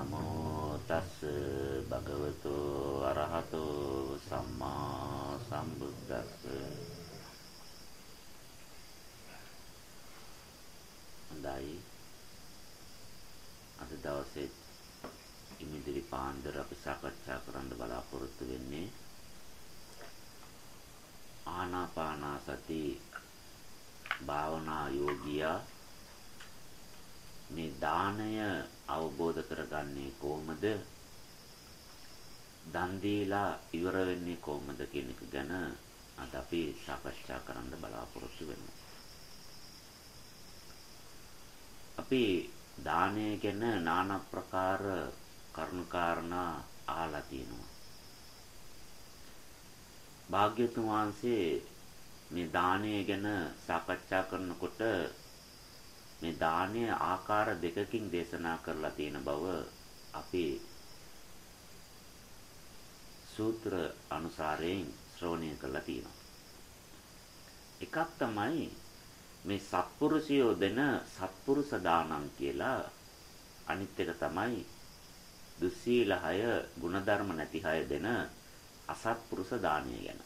නමෝ තස් භගවතු අරහතු සම්මා සම්බුද්දස්ස. හොඳයි. අද දවසේ ඉමිදිරි පාන්දර අපි සාකච්ඡා කරන්න බලාපොරොත්තු වෙන්නේ ආනාපානසති භාවනා යෝගියා මේ දාණය අවබෝධ කරගන්නේ කොහොමද? දන් දීලා ඉවර වෙන්නේ කොහොමද කියන එක ගැන අද අපි සාකච්ඡා කරන්න බලාපොරොත්තු වෙනවා. අපි දානය ගැන নানা ප්‍රකාර කරුණාකාරණා අහලා තියෙනවා. භාග්‍යතුන් වහන්සේ මේ දානය ගැන සාකච්ඡා කරනකොට මේ දානය ආකාර දෙකකින් දේශනා කරලා තියෙන බව අපි සූත්‍ර අනුසාරයෙන් ශ්‍රවණය කරලා තියෙනවා. එකක් තමයි මේ සත්පුරුෂයෝ දෙන සත්පුරුෂ දානං කියලා අනිත් එක තමයි දුස්සීල 6 ಗುಣධර්ම නැති 6 දෙන අසත්පුරුෂ දානය ගැන.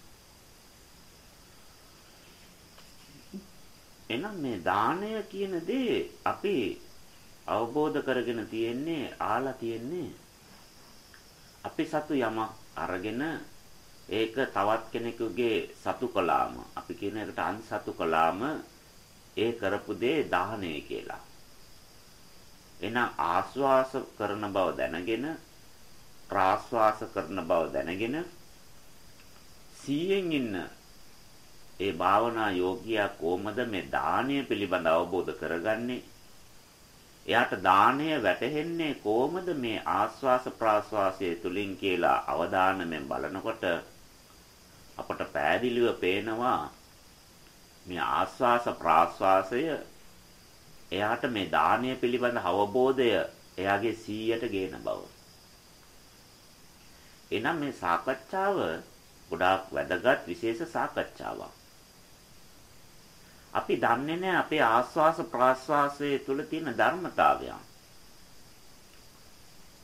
එහෙනම් මේ දාණය කියන දේ අපි අවබෝධ කරගෙන තියෙන්නේ ආලා තියෙන්නේ අපි සතු යමක් අරගෙන ඒක තවත් කෙනෙකුගේ සතු කළාම අපි කියන එකට අන්සතු කළාම ඒ කරපු දේ දාහණය කියලා. එහෙනම් ආස්වාස කරන බව දැනගෙන ප්‍රාස්වාස කරන බව දැනගෙන සීයෙන් ඉන්න ඒ භාවනා යෝගියා කොහොමද මේ දානය පිළිබඳ අවබෝධ කරගන්නේ? එයාට දානය වැටහෙන්නේ කොහොමද මේ ආස්වාස ප්‍රාස්වාසයේ තුලින් කියලා අවධානයෙන් බලනකොට අපට පෑදිලිව පේනවා මේ ආස්වාස ප්‍රාස්වාසය එයාට මේ දානය පිළිබඳ අවබෝධය එයාගේ 100ට ගේන බව. එනම් මේ සාකච්ඡාව ගොඩාක් වැදගත් විශේෂ සාකච්ඡාවක්. අපි දන්නේ නැහැ අපේ ආස්වාස ප්‍රාස්වාසයේ තුල තියෙන ධර්මතාවයන්.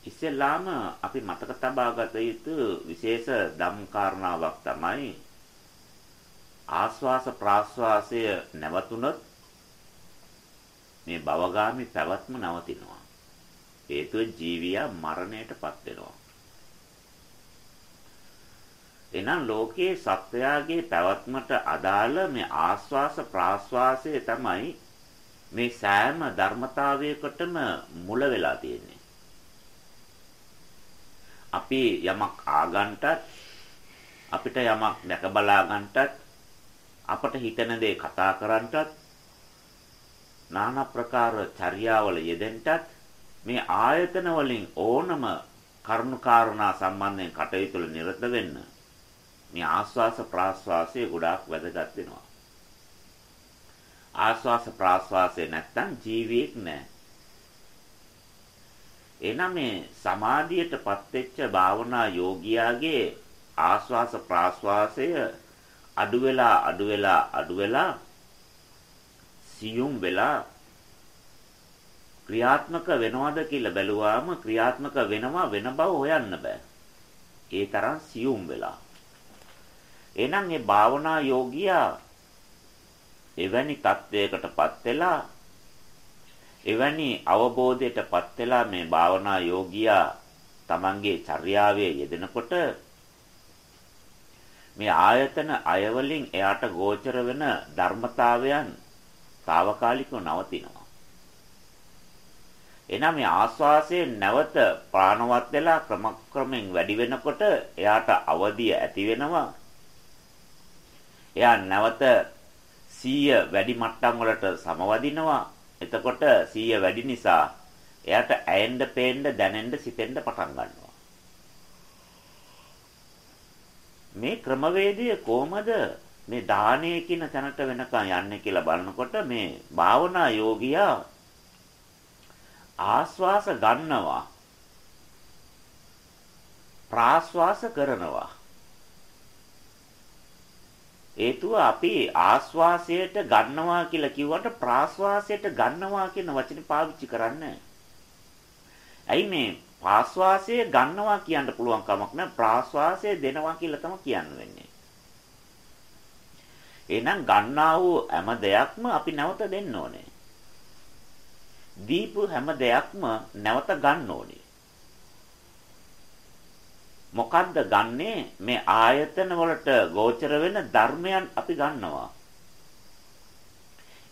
ඉස්සෙල්ලාම අපි මතක තබා ගත යුතු විශේෂ ධම් කාරණාවක් තමයි ආස්වාස ප්‍රාස්වාසය නැවතුනොත් මේ භවගාමි පැවැත්ම නවතිනවා. හේතුව ජීවියා මරණයටපත් වෙනවා. එහෙනම් ලෝකයේ සත්වයාගේ පැවැත්මට අදාළ මේ ආස්වාස ප්‍රාස්වාසය තමයි මේ සෑම ධර්මතාවයකටම මුල වෙලා තියෙන්නේ. අපි යමක් ආගන්ටත් අපිට යමක් දැක බලා ගන්නටත් අපට හිතන දේ කතා කරන්නටත් নানা ප්‍රකාර චර්යාවල යෙදෙන්නටත් මේ ආයතන වලින් ඕනම කරුණාකාරණා සම්බන්ධයෙන් කටයුතු වල නිරත වෙන්න මේ ආස්වාස ප්‍රාස්වාසයේ ගොඩාක් වැදගත් වෙනවා. ආස්වාස ප්‍රාස්වාසයේ නැත්තම් ජීවියෙක් නැහැ. එනනම් මේ සමාධියටපත් වෙච්ච භාවනා යෝගියාගේ ආස්වාස ප්‍රාස්වාසය අඩු වෙලා අඩු වෙලා අඩු වෙලා සියුම් වෙලා ක්‍රියාත්මක වෙනවද කියලා බැලුවාම ක්‍රියාත්මක වෙනවා වෙන බව හොයන්න බෑ. ඒ තරම් සියුම් වෙලා. එහෙනම් මේ භාවනා යෝගියා එවැනි තත්වයකටපත් වෙලා එවැනි අවබෝධයටපත් වෙලා මේ භාවනා යෝගියා තමන්ගේ චර්යාවේ යෙදෙනකොට මේ ආයතන අයවලින් එයාට ගෝචර වෙන ධර්මතාවයන් తాවකාලිකව නවතිනවා. එනම් මේ ආස්වාසයේ නැවත ප්‍රාණවත් වෙලා ක්‍රමක්‍රමෙන් වැඩි වෙනකොට එයාට අවදිය ඇති වෙනවා. එයා නැවත 100 වැඩි මට්ටම් වලට සමවදිනවා. එතකොට 100 වැඩි නිසා එයාට ඇයෙන්න, පේන්න, දැනෙන්න, සිතෙන්න පටන් ගන්නවා. මේ ක්‍රමවේදය කොහමද මේ දානය කියන තැනට වෙනකන් යන්නේ කියලා බලනකොට මේ භාවනා යෝගියා ආස්වාස ගන්නවා ප්‍රාස්වාස කරනවා හේතුව අපි ආස්වාසයට ගන්නවා කියලා කිව්වට ප්‍රාස්වාසයට ගන්නවා කියන වචනේ පාවිච්චි කරන්නේ ඇයි මේ ප්‍රාශ්වාසය ගන්නවා කියන්න පුළුවන් කමක් නැහැ ප්‍රාශ්වාසය දෙනවා කියලා තමයි කියන්න වෙන්නේ. එහෙනම් ගන්නා වූ හැම දෙයක්ම අපි නැවත දෙන්න ඕනේ. දීපු හැම දෙයක්ම නැවත ගන්න ඕනේ. මොකද්ද ගන්නෙ මේ ආයතන වලට ගෝචර වෙන ධර්මයන් අපි ගන්නවා.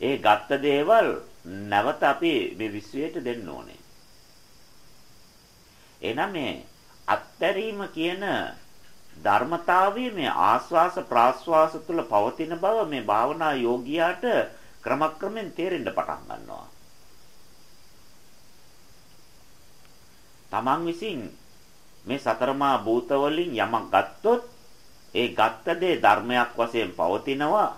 ඒ ගත්ත දේවල් නැවත අපි මේ විශ්වයට දෙන්න ඕනේ. එහෙනම් මේ අත්හැරීම කියන ධර්මතාවය මේ ආස්වාස ප්‍රාස්වාස තුළ පවතින බව මේ භාවනා යෝගියාට ක්‍රමක්‍රමෙන් තේරෙන්න පටන් ගන්නවා. තමන් විසින් මේ සතරමා භූත වලින් යමක් ගත්තොත් ඒ ගත්ත දේ ධර්මයක් වශයෙන් පවතිනවා.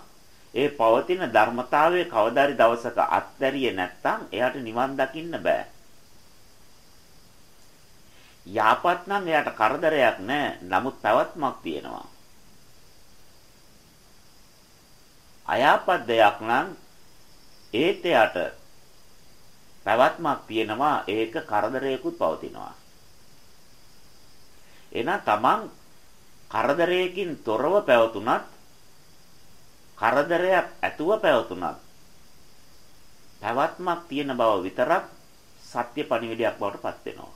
ඒ පවතින ධර්මතාවයේ කවදාරි දවසක අත්හැරියේ නැත්නම් එයාට නිවන් දකින්න බෑ. යාපත් නම් එයාට කරදරයක් නැහැ. නමුත් පැවැත්මක් තියෙනවා. අයාපත් දෙයක් නම් ඒත් එයාට පැවැත්මක් තියෙනවා. ඒක කරදරයකුත් පවතිනවා. එහෙනම් තමන් කරදරයකින් තොරව පැවතුනත් කරදරයක් ඇතුව පැවතුනත් පැවැත්මක් තියෙන බව විතරක් සත්‍ය පණිවිඩයක් බවට පත් වෙනවා.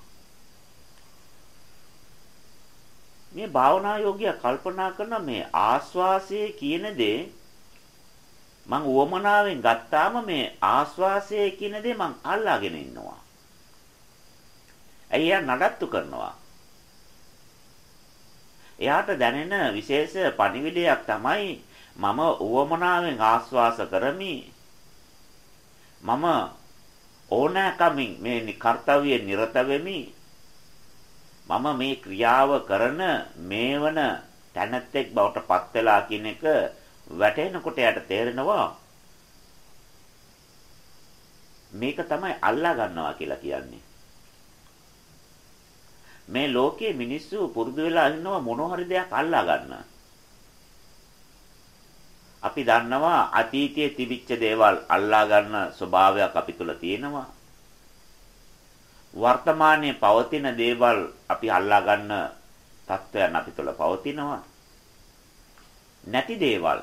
මේ භාවනා යෝගිය කල්පනා කරන මේ ආස්වාසය කියන දේ මං උවමනාවෙන් ගත්තාම මේ ආස්වාසය කියන දේ මං අල්ලාගෙන ඉන්නවා. ඇයි නඩත්තු කරනවා? එයාට දැනෙන විශේෂ පණිවිඩයක් තමයි මම උවමනාවෙන් ආස්වාස කරමි. මම ඕනෑකමින් මේ කර්තව්‍යයේ නිරත වෙමි. මම මේ ක්‍රියාව කරන මේවන තැනැත්තෙක් බවට පත් වෙලා කියන එක වැටෙනකොට යට තේරෙනවා මේක තමයි අල්ලා ගන්නවා කියලා කියන්නේ. මේ ලෝකයේ මිනිස්සු පුරුදු වෙලා ඉන්නවා මොන හරි දෙයක් අල්ලා ගන්න. අපි දන්නවා අතීතයේ තිබිච්ච දේවල් අල්ලා ගන්න ස්වභාවයක් අපි තුල තියෙනවා. වර්තමානයේ පවතින දේවල් අපි අල්ලා ගන්න තත්ත්වයන් අපි තුල පවතිනවා. නැති දේවල්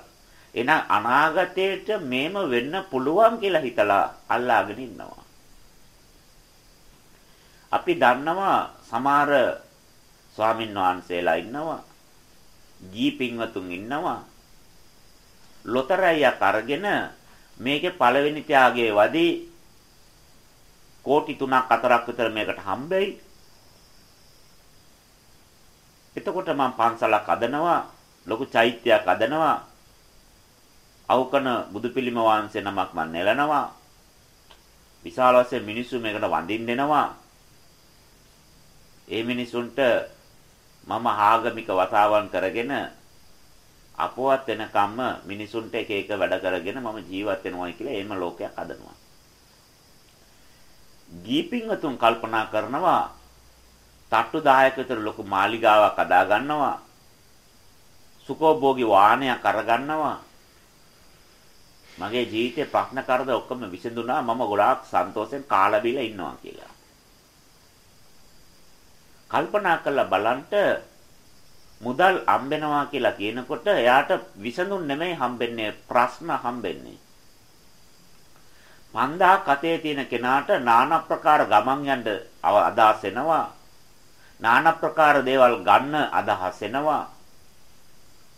එන අනාගතයට මේම වෙන්න පුළුවන් කියලා හිතලා අල්ලාගෙන ඉන්නවා. අපි දන්නවා සමහර ස්වාමින් වහන්සේලා ඉන්නවා. ජී පින්වතුන් ඉන්නවා. ලොතරැයියක් අරගෙන මේකේ පළවෙනි ත්‍යාගයේ වදී කෝටි 3ක් 4ක් විතර මේකට හම්බෙයි. එතකොට මම පන්සලක් හදනවා, ලොකු චෛත්‍යයක් හදනවා. අවකන බුදු පිළිම වහන්සේ නමක් මම නෙලනවා. විශාල වශයෙන් මිනිස්සු මේකට වඳින්න දෙනවා. ඒ මිනිසුන්ට මම ආගමික වතාවන් කරගෙන අපවත් වෙනකම්ම මිනිසුන්ට එක එක වැඩ කරගෙන මම ජීවත් වෙනවායි කියලා එහෙම ලෝකයක් හදනවා. ගීපින්වතුන් කල්පනා කරනවා තට්ටු 10ක විතර ලොකු මාලිගාවක් හදා ගන්නවා. සුඛෝභෝගී වාහනයක් අරගන්නවා. මගේ ජීවිතේ ප්‍රශ්න කරද ඔක්කොම විසඳුණා මම ගොඩාක් සන්තෝෂෙන් කාලා බීලා ඉන්නවා කියලා. කල්පනා කරලා බලන්ට මුදල් හම්බෙනවා කියලා කියනකොට එයාට විසඳුම් නෙමෙයි හම්බෙන්නේ ප්‍රශ්න හම්බෙන්නේ. පන්දා කතේ තියෙන කෙනාට নানা ප්‍රකාර ගමන් යන්න අදහස් එනවා. নানা ප්‍රකාර දේවල් ගන්න අදහස් එනවා.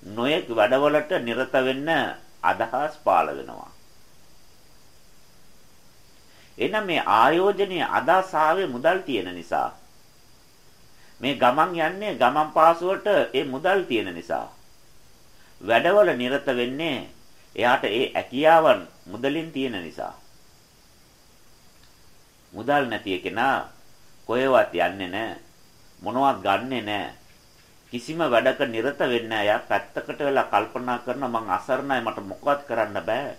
නොයෙක් වැඩවලට නිරත වෙන්න අදහස් පාළ වෙනවා. එනම් මේ ආයෝජනයේ අදහස් ආවේ මුදල් තියෙන නිසා මේ ගමන් යන්නේ ගමන් පාසුවට ඒ මුදල් තියෙන නිසා. වැඩවල නිරත වෙන්නේ එයාට ඒ ඇකියාවන් මුදලින් තියෙන නිසා. මුදල් නැති කෙනා කොහෙවත් යන්නේ නැහැ. මොනවත් ගන්නෙ නැහැ. කිසිම වැඩක නිරත වෙන්නේ නැහැ. එයා පැත්තකට වෙලා කල්පනා කරන මං අසරණයි මට මොකවත් කරන්න බෑ.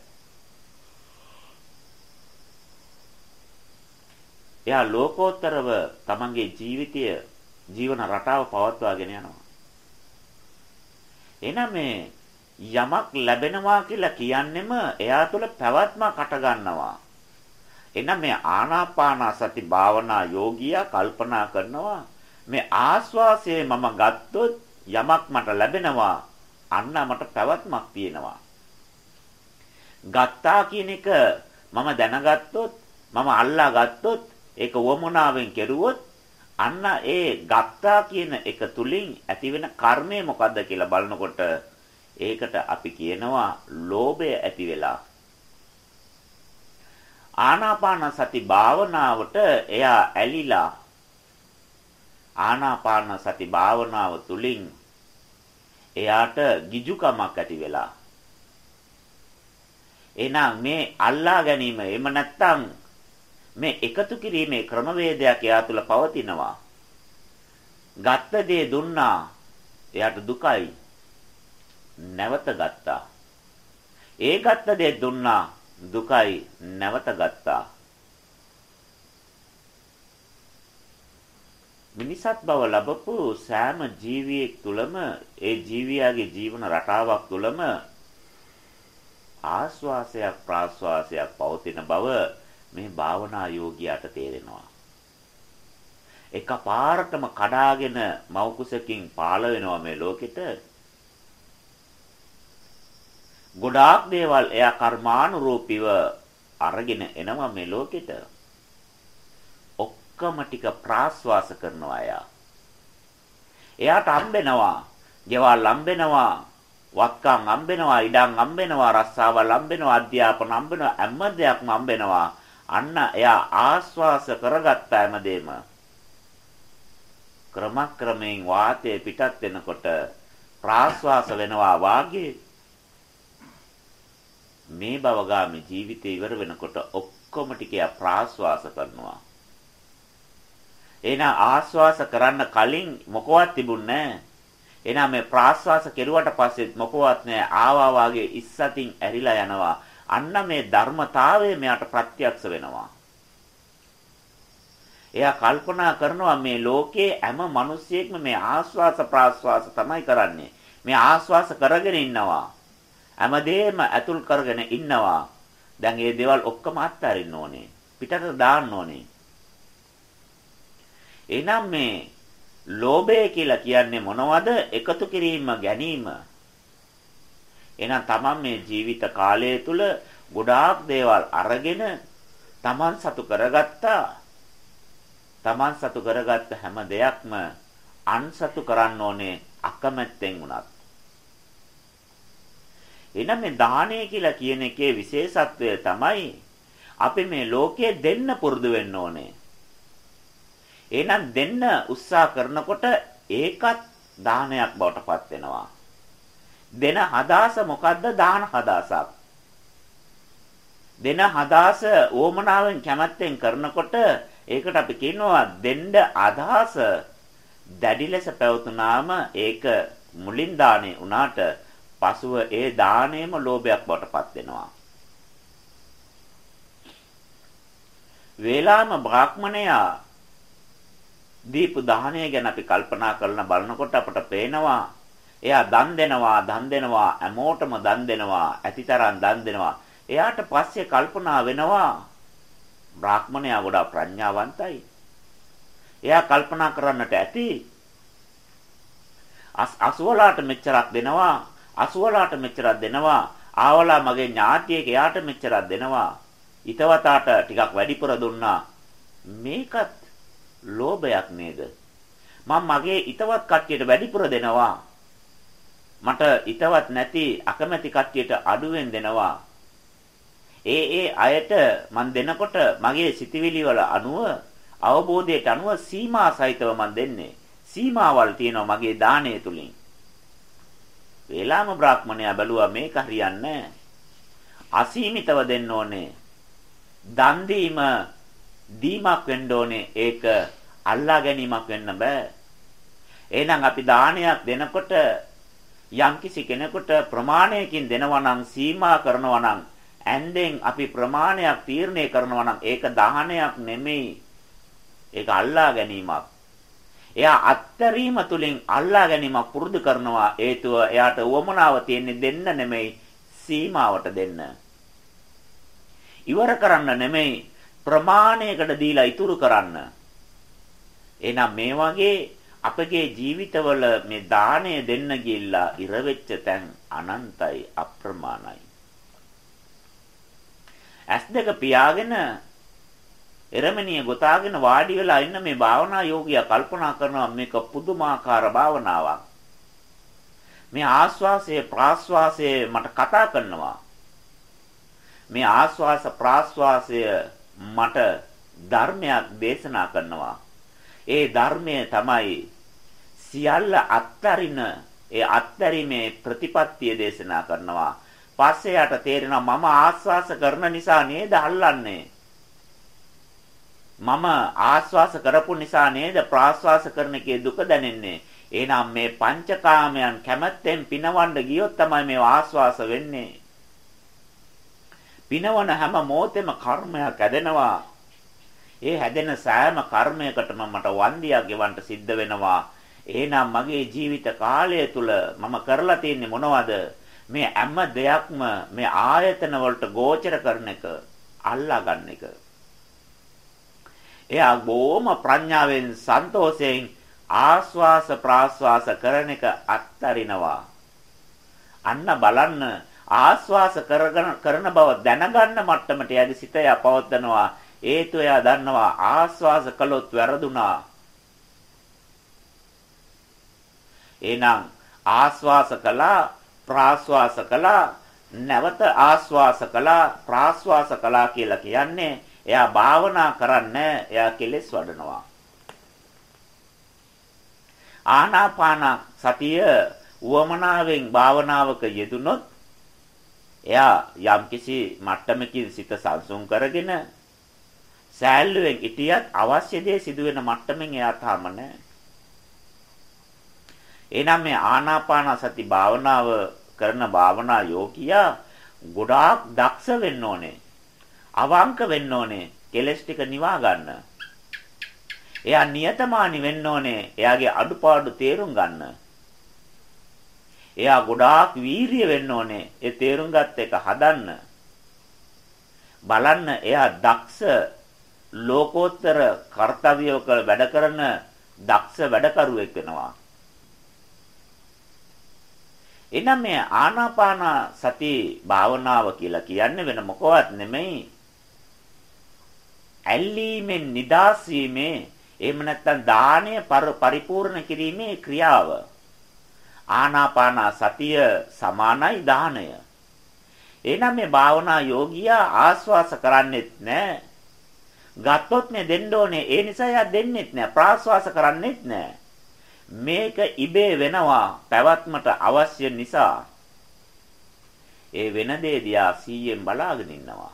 එයා ලෝකෝත්තරව තමන්ගේ ජීවිතය ජීවන රටාව පවත්වාගෙන යනවා. එහෙනම් මේ යමක් ලැබෙනවා කියලා කියන්නෙම එයා තුළ පැවැත්මක් අට ගන්නවා. එනම් මේ ආනාපාන සති භාවනා යෝගියා කල්පනා කරනවා මේ ආස්වාසය මම ගත්තොත් යමක් මට ලැබෙනවා අන්න මට පැවැත්මක් තියෙනවා ගත්තා කියන එක මම දැනගත්තොත් මම අල්ලා ගත්තොත් ඒක වමනාවෙන් කෙරුවොත් අන්න ඒ ගත්තා කියන එක තුලින් ඇතිවෙන කර්මය මොකද්ද කියලා බලනකොට ඒකට අපි කියනවා ලෝභය ඇති වෙලා. ආනාපාන සති භාවනාවට එයා ඇලිලා ආනාපාන සති භාවනාව තුලින් එයාට ගිජුකමක් ඇති වෙලා. එහෙනම් මේ අල්ලා ගැනීම එහෙම නැත්නම් මේ එකතු කිරීමේ ක්‍රමවේදයක් එයා තුළ පවතිනවා. ගත්ත දේ දුන්නා එයාට දුකයි. නැවත ගත්තා. ඒ ගත්ත දේ දුන්නා දුකයි නැවත ගත්තා. මිනිසත් බව ලැබපු සෑම ජීවියෙක් තුළම ඒ ජීවියාගේ ජීවන රටාවක් තුළම ආස්වාසයක් ප්‍රාස්වාසයක් පවතින බව මේ භාවනා යෝගියාට තේරෙනවා. එකපාරටම කඩාගෙන මෞකුසකින් පාළ වෙනවා මේ ලෝකෙට. ගොඩාක් දේවල් එයා කර්මානුරූපීව අරගෙන එනවා මේ ලෝකෙට. ඔක්කොම ටික ප්‍රාස්වාස කරනවා එයා. එයාට හම්බෙනවා, ගෙවල් හම්බෙනවා, වත්කම් හම්බෙනවා, ඉඩම් හම්බෙනවා, රස්සාවල් හම්බෙනවා, අධ්‍යාපන හම්බෙනවා, හැම දෙයක්ම හම්බෙනවා. අන්න එයා ආස්වාස කරගත්ත හැමදේම. ක්‍රමක්‍රමයෙන් වාතය පිටත් වෙනකොට ප්‍රාස්වාස වෙනවා වාගේ. මේ භවගාමි ජීවිතේ ඉවර වෙනකොට ඔක්කොම ටික ප්‍රාස්වාස කරනවා. එහෙනම් ආස්වාස කරන්න කලින් මොකවත් තිබුණේ නැහැ. එහෙනම් මේ ප්‍රාස්වාස කෙරුවට පස්සෙත් මොකවත් නැහැ. ආවා වාගේ ඉස්සතින් ඇරිලා යනවා. අන්න මේ ධර්මතාවය මෙයාට ප්‍රත්‍යක්ෂ වෙනවා. එයා කල්පනා කරනවා මේ ලෝකේ හැම මිනිසියෙක්ම මේ ආස්වාස ප්‍රාස්වාස තමයි කරන්නේ. මේ ආස්වාස කරගෙන ඉන්නවා. හැමදේම ඇතුල් කරගෙන ඉන්නවා. දැන් මේ දේවල් ඔක්කොම අත්හරින්න ඕනේ. පිටට දාන්න ඕනේ. එහෙනම් මේ ලෝභය කියලා කියන්නේ මොනවද? එකතු කිරීම ගැනීම. එහෙනම් තමන් මේ ජීවිත කාලය තුල ගොඩාක් දේවල් අරගෙන තමන් සතු කරගත්තා. තමන් සතු කරගත්ත හැම දෙයක්ම අන්සතු කරන්න ඕනේ අකමැත්තෙන් උනත්. එහෙනම් මේ දානය කියලා කියන එකේ විශේෂත්වය තමයි අපි මේ ලෝකයේ දෙන්න පුරුදු වෙන්න ඕනේ. එහෙනම් දෙන්න උත්සාහ කරනකොට ඒකත් දානයක් බවට පත් වෙනවා. දෙන හදාස මොකද්ද දාන හදාසක්. දෙන හදාස ඕමනාවෙන් කැමැත්තෙන් කරනකොට ඒකට අපි කියනවා දෙන්න අදහස දැඩි ලෙස පැවතුනාම ඒක මුලින් දානේ උනාට පසුව ඒ දාණයම ලෝභයක් බවට පත් වෙනවා. වේලාම බ්‍රාහ්මණයා දීපු දාහණය ගැන අපි කල්පනා කරන බලනකොට අපට පේනවා එයා දන් දෙනවා දන් දෙනවා හැමෝටම දන් දෙනවා ඇතිතරම් දන් දෙනවා. එයාට පස්සේ කල්පනා වෙනවා බ්‍රාහ්මණයා ගොඩාක් ප්‍රඥාවන්තයි. එයා කල්පනා කරන්නට ඇති. අසුවලාට මෙච්චරක් දෙනවා අසුවලාට මෙච්චරක් දෙනවා. ආවලා මගේ ඥාතියෙක් එයාට මෙච්චරක් දෙනවා. ිතවතාට ටිකක් වැඩිපුර දුන්නා. මේකත් ලෝභයක් නේද? මම මගේ ිතවත් කට්ටියට වැඩිපුර දෙනවා. මට ිතවත් නැති අකමැති කට්ටියට අඩුවෙන් දෙනවා. ඒ ඒ අයට මන් දෙනකොට මගේ සිතවිලි වල අනුව අවබෝධයට අනුව සීමා සහිතව මන් දෙන්නේ. සීමාවල් තියෙනවා මගේ දාණය තුලින්. වේලාම බ්‍රාහ්මණයා බැලුවා මේක හරියන්නේ අසීමිතව දෙන්න ඕනේ. දන් දීම දීමක් වෙන්න ඕනේ. ඒක අල්ලා ගැනීමක් වෙන්න බෑ. එහෙනම් අපි දානයක් දෙනකොට යම්කිසි කෙනෙකුට ප්‍රමාණයකින් දෙනවා නම් සීමා කරනවා නම් ඇන්දෙන් අපි ප්‍රමාණයක් තීරණය කරනවා නම් ඒක දාහනයක් නෙමෙයි. ඒක අල්ලා ගැනීමක්. එයා අත්තරීම තුලින් අල්ලා ගැනීමක් පුරුදු කරනවා හේතුව එයාට උවමනාව තියෙන්නේ දෙන්න නෙමෙයි සීමාවට දෙන්න. ඉවර කරන්න නෙමෙයි ප්‍රමාණයකට දීලා ඉතුරු කරන්න. එහෙනම් මේ වගේ අපගේ ජීවිතවල මේ දාණය දෙන්න ගිහිල්ලා ඉරවෙච්ච තැන් අනන්තයි අප්‍රමාණයි. ඇස් දෙක පියාගෙන එරමණිය ගොතාගෙන වාඩි වෙලා ඉන්න මේ භාවනා යෝගියා කල්පනා කරනවා මේක පුදුමාකාර භාවනාවක්. මේ ආස්වාසය ප්‍රාස්වාසය මට කතා කරනවා. මේ ආස්වාස ප්‍රාස්වාසය මට ධර්මයක් දේශනා කරනවා. ඒ ධර්මය තමයි සියල්ල අත්තරින ඒ අත්තරීමේ ප්‍රතිපත්තිය දේශනා කරනවා. පස්සේ යට තේරෙනවා මම ආස්වාස කරන නිසා නේද අල්ලන්නේ. මම ආස්වාස කරපු නිසා නේද ප්‍රාස්වාස කරන එකේ දුක දැනෙන්නේ. එහෙනම් මේ පංචකාමයන් කැමැත්තෙන් පිනවන්න ගියොත් තමයි මේ ආස්වාස වෙන්නේ. පිනවන හැම මොහොතෙම කර්මයක් ඇදෙනවා. ඒ හැදෙන සෑම කර්මයකටම මට වන්දියක් ගෙවන්න සිද්ධ වෙනවා. එහෙනම් මගේ ජීවිත කාලය තුල මම කරලා තියෙන්නේ මොනවද? මේ හැම දෙයක්ම මේ ආයතන වලට ගෝචර කරන එක, අල්ලා ගන්න එක. එයා බොහොම ප්‍රඥාවෙන් සන්තෝෂයෙන් ආස්වාස ප්‍රාස්වාස කරන එක අත්තරිනවා. අන්න බලන්න ආස්වාස කරගෙන කරන බව දැනගන්න මට්ටමට යදි සිත යපවත්නවා. හේතු එයා දන්නවා ආස්වාස කළොත් වැරදුනා. එහෙනම් ආස්වාස කළා ප්‍රාස්වාස කළා නැවත ආස්වාස කළා ප්‍රාස්වාස කළා කියලා කියන්නේ එයා භාවනා කරන්නේ එයා කෙලෙස් වඩනවා ආනාපාන සතිය උවමනාවෙන් භාවනාවක යෙදුනොත් එයා යම්කිසි මට්ටමකින් සිත සංසුන් කරගෙන සෑල්ලුවෙන් ඉතියත් අවශ්‍ය දේ සිදුවෙන මට්ටමින් එයා තාම නැහැ. එහෙනම් මේ ආනාපාන සති භාවනාව කරන භාවනා යෝගියා ගොඩාක් දක්ෂ වෙන්න ඕනේ. අවංක වෙන්න ඕනේ. කෙලස් ටික නිවා ගන්න. එයා නියතමානි වෙන්න ඕනේ. එයාගේ අඩුපාඩු තේරුම් ගන්න. එයා ගොඩාක් වීරිය වෙන්න ඕනේ. ඒ තේරුම් ගත්ත එක හදන්න. බලන්න එයා දක්ෂ ලෝකෝත්තර කාර්යවක වැඩ කරන දක්ෂ වැඩකරුවෙක් වෙනවා. එනම් මේ ආනාපාන සති භාවනාව කියලා කියන්නේ වෙන මොකවත් නෙමෙයි. ඇල්ලීමෙන් නිදාස් වීමේ එහෙම නැත්නම් දාණය පරිපූර්ණ කිරීමේ ක්‍රියාව. ආනාපාන සතිය සමානයි දාණය. එහෙනම් මේ භාවනා යෝගියා ආස්වාස කරන්නේත් නැහැ. ගත්තොත් මේ දෙන්න ඕනේ. ඒ නිසා එයා දෙන්නෙත් නැහැ. ප්‍රාස්වාස කරන්නේත් නැහැ. මේක ඉබේ වෙනවා පැවැත්මට අවශ්‍ය නිසා. ඒ වෙන දේ දිහා 100ෙන් බලාගෙන ඉන්නවා.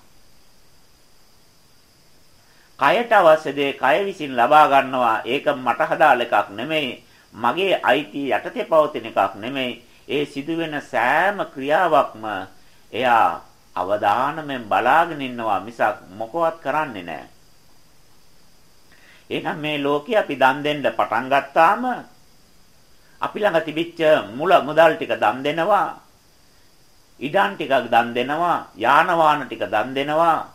කයට අවශ්‍ය දේ කය විසින් ලබා ගන්නවා. ඒක මට හදාල එකක් නෙමෙයි. මගේ අයිතිය යටතේ පවතින එකක් නෙමෙයි. ඒ සිදුවෙන සෑම ක්‍රියාවක්ම එයා අවධානයෙන් බලාගෙන ඉන්නවා මිසක් මොකවත් කරන්නේ නැහැ. එහෙනම් මේ ලෝකේ අපි දන් දෙන්න පටන් ගත්තාම අපි ළඟ තිබිච්ච මුල මුදල් ටික දන් දෙනවා. ඉඩම් ටිකක් දන් දෙනවා. යාන වාහන ටික දන් දෙනවා.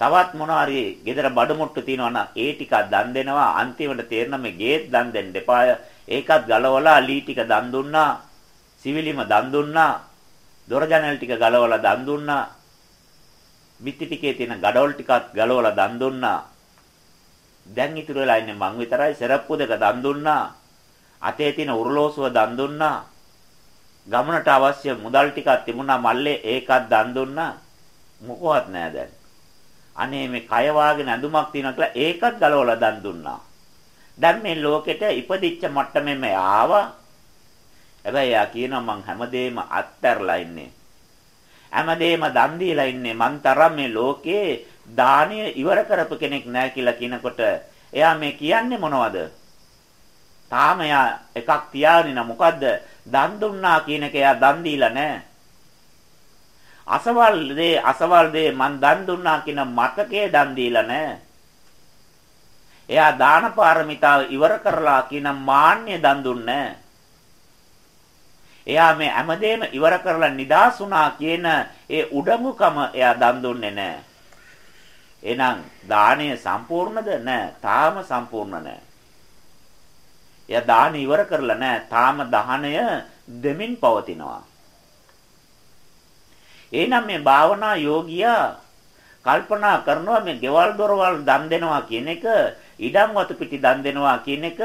තවත් මොනවාරි ගෙදර බඩමුට්ටු තියෙනවා නම් ඒ ටිකක් දන් දෙනවා. අන්තිමට තේරෙන මේ ගේත් දන් දෙන්න එපාය. ඒකත් ගලවලා ලී ටික දන් දුන්නා. සිවිලිම දන් දුන්නා. දොර ජනල් ටික ගලවලා දන් දුන්නා. බිත්ති ටිකේ තියෙන gadol ටිකත් ගලවලා දන් දුන්නා. දැන් ඉතුරු වෙලා ඉන්නේ මං විතරයි සරප්පු දෙක දන් දුන්නා. අතේ තියෙන උරලෝසුව දන් දුන්නා. ගමනට අවශ්‍ය මුදල් ටිකක් තිබුණා මල්ලේ ඒකත් දන් දුන්නා. මොකවත් නෑ දැන්. අනේ මේ කය වාගෙන ඇඳුමක් තියෙනවා කියලා ඒකත් ගලවලා දන් දුන්නා. දැන් මේ ලෝකෙට ඉපදිච්ච මට්ටමෙම ආවා. හැබැයි යා කියනවා මං හැමදේම අත්හැරලා ඉන්නේ. හැමදේම දන් දීලා ඉන්නේ මං තරම් මේ ලෝකේ දානය ඉවර කරපු කෙනෙක් නැහැ කියලා කියනකොට එයා මේ කියන්නේ මොනවද? තාම එයා එකක් තියාගෙන මොකද්ද? දන් දුන්නා කියන එක එයා දන් දීලා නැහැ. අසවල් දේ අසවල් දේ මං දන් දුන්නා කියන මතකයේ දන් දීලා නැහැ. එයා දාන පාරමිතාව ඉවර කරලා කියන මාන්නය දන් දුන්නේ එයා මේ හැමදේම ඉවර කරලා නිදාසුණා කියන ඒ උඩඟුකම එයා දන් දුන්නේ නැහැ. එහෙනම් දාණය සම්පූර්ණද? නැහැ. තාම සම්පූර්ණ නැහැ. එයා දාන ඉවර කරලා නැහැ. තාම දහණය දෙමින් පවතිනවා. එහෙනම් මේ භාවනා යෝගියා කල්පනා කරනවා මේ ගෙවල් දොරවල් දන් දෙනවා කියන එක ඉඩම් වතු පිටි දන් දෙනවා කියන එක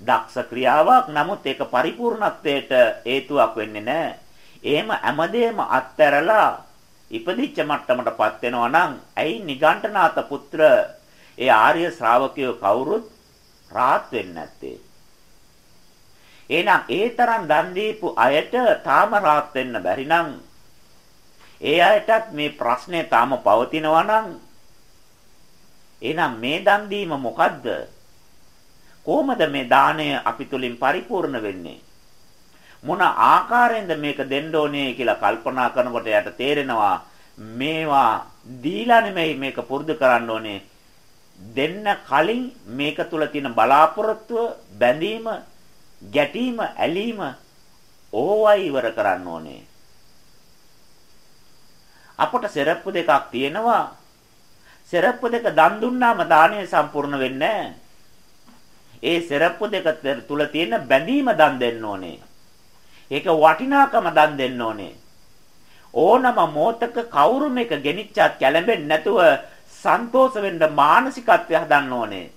දක්ෂ ක්‍රියාවක්. නමුත් ඒක පරිපූර්ණත්වයට හේතුවක් වෙන්නේ නැහැ. එහෙම හැමදේම අත්හැරලා ඉපදිච්ච මට්ටමටපත් වෙනවා නම් ඇයි නිගණ්ඨනාත පුත්‍ර ඒ ආර්ය ශ්‍රාවකයෝ කවුරුත් රාත් වෙන්නේ නැත්තේ එහෙනම් ඒ තරම් දන් දීපු අයට තාම රාත් වෙන්න බැරි නම් ඒ අයටත් මේ ප්‍රශ්නේ තාම පවතිනවා නම් එහෙනම් මේ දන් දීම මොකද්ද? කොහොමද මේ දාණය අපි තුලින් පරිපූර්ණ වෙන්නේ? මොන ආකාරයෙන්ද මේක දෙන්න ඕනේ කියලා කල්පනා කරනකොට යට තේරෙනවා මේවා දීලා නෙමෙයි මේක පුරුදු කරන්න ඕනේ. දෙන්න කලින් මේක තුල තියෙන බලාපොරොත්තුව බැඳීම ගැටීම ඇලීම ඕවයි ඉවර කරන්න ඕනේ අපට සෙරප්පු දෙකක් තියෙනවා සෙරප්පු දෙක දන් දුන්නාම දාණය සම්පූර්ණ වෙන්නේ ඒ සෙරප්පු දෙක තුල තියෙන බැඳීම දන් දෙන්න ඕනේ ඒක වටිනාකම දන් දෙන්න ඕනේ. ඕනම මොහතක කවුරු මේක ගෙනිච්චත් කැළඹෙන්නේ නැතුව සන්තෝෂ වෙන්න මානසිකත්වය හදන්න ඕනේ.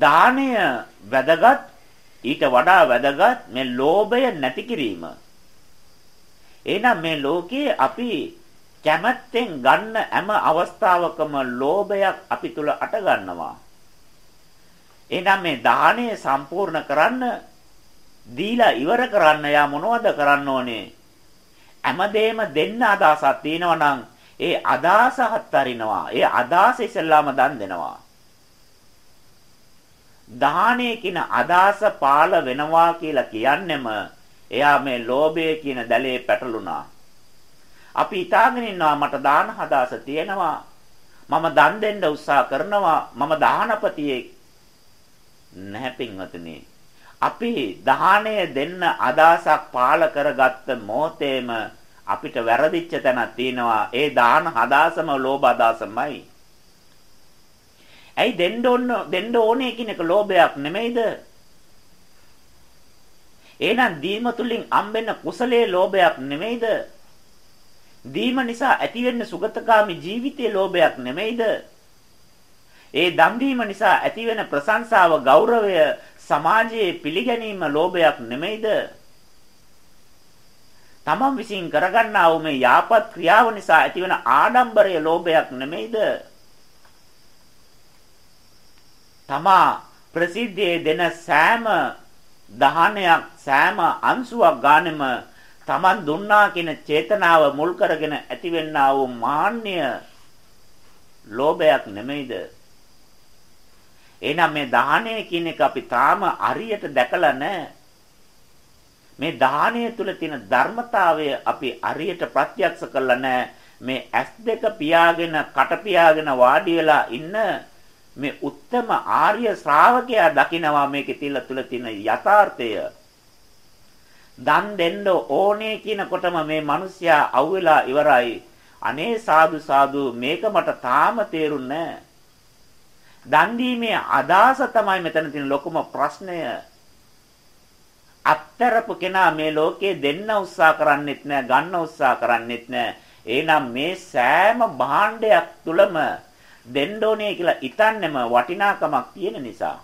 දානය වැදගත් ඊට වඩා වැදගත් මේ ලෝභය නැති කිරීම. එහෙනම් මේ ලෝකයේ අපි කැමැත්තෙන් ගන්න හැම අවස්ථාවකම ලෝභයක් අපි තුල අට ගන්නවා. එහෙනම් මේ දාණය සම්පූර්ණ කරන්න දීලා ඉවර කරන්න යා මොනවද කරන්න ඕනේ? හැමදේම දෙන්න අදහසක් තියෙනවා නම් ඒ අදහස හත්තරිනවා. ඒ අදහස ඉස්සෙල්ලාම දන් දෙනවා. දාහනේ කියන අදහස පාළ වෙනවා කියලා කියන්නෙම එයා මේ ලෝභය කියන දැලේ පැටළුණා. අපි හිතාගෙන ඉන්නවා මට දාන හදාස තියෙනවා. මම දන් දෙන්න උත්සාහ කරනවා. මම දානපතියෙක්. නැහැ පින්වතුනි. අපි දාහණය දෙන්න අදාසක් පාල කරගත්ත මොහොතේම අපිට වැරදිච්ච තැනක් තියෙනවා. ඒ දාන හදාසම ලෝභ අදාසමයි. ඇයි දෙන්න ඕන දෙන්න ඕනේ කියන එක ලෝභයක් නෙමෙයිද? එහෙනම් දීම තුලින් අම්බෙන්න කුසලයේ ලෝභයක් නෙමෙයිද? දීම නිසා ඇතිවෙන්න සුගතකාමී ජීවිතයේ ලෝභයක් නෙමෙයිද? ඒ දන් දීම නිසා ඇතිවෙන ප්‍රශංසාව ගෞරවය සමාජයේ පිළිගැනීම ලෝභයක් නෙමෙයිද? තමන් විසින් කරගන්නා වූ මේ යාපත් ක්‍රියාව නිසා ඇතිවන ආඩම්බරය ලෝභයක් නෙමෙයිද? තමා ප්‍රසිද්ධියේ දෙන සෑම දහනයක් සෑම අංශුවක් ගානෙම තමන් දුන්නා කියන චේතනාව මුල් කරගෙන ඇතිවෙනා වූ මාන්නය ලෝභයක් නෙමෙයිද? එහෙනම් මේ දාහනය කියන එක අපි තාම අරියට දැකලා නැහැ. මේ දාහනය තුල තියෙන ධර්මතාවය අපි අරියට ප්‍රත්‍යක්ෂ කරලා නැහැ. මේ S2 පියාගෙන කට පියාගෙන වාඩි වෙලා ඉන්න මේ උත්තම ආර්ය ශ්‍රාවකයා දකිනවා මේකේ තිල තුල තියෙන යථාර්ථය. දන් දෙන්න ඕනේ කියනකොටම මේ මිනිස්සයා අවුලා ඉවරයි. අනේ සාදු සාදු මේක මට තාම තේරුන්නේ නැහැ. දන් දීමේ අදාස තමයි මෙතන තියෙන ලොකුම ප්‍රශ්නය. අත්තරපු කෙනා මේ ලෝකේ දෙන්න උත්සාහ කරන්නෙත් නෑ, ගන්න උත්සාහ කරන්නෙත් නෑ. එහෙනම් මේ සෑම භාණ්ඩයක් තුලම දෙන්න ඕනේ කියලා ඉතන්නෙම වටිනාකමක් තියෙන නිසා.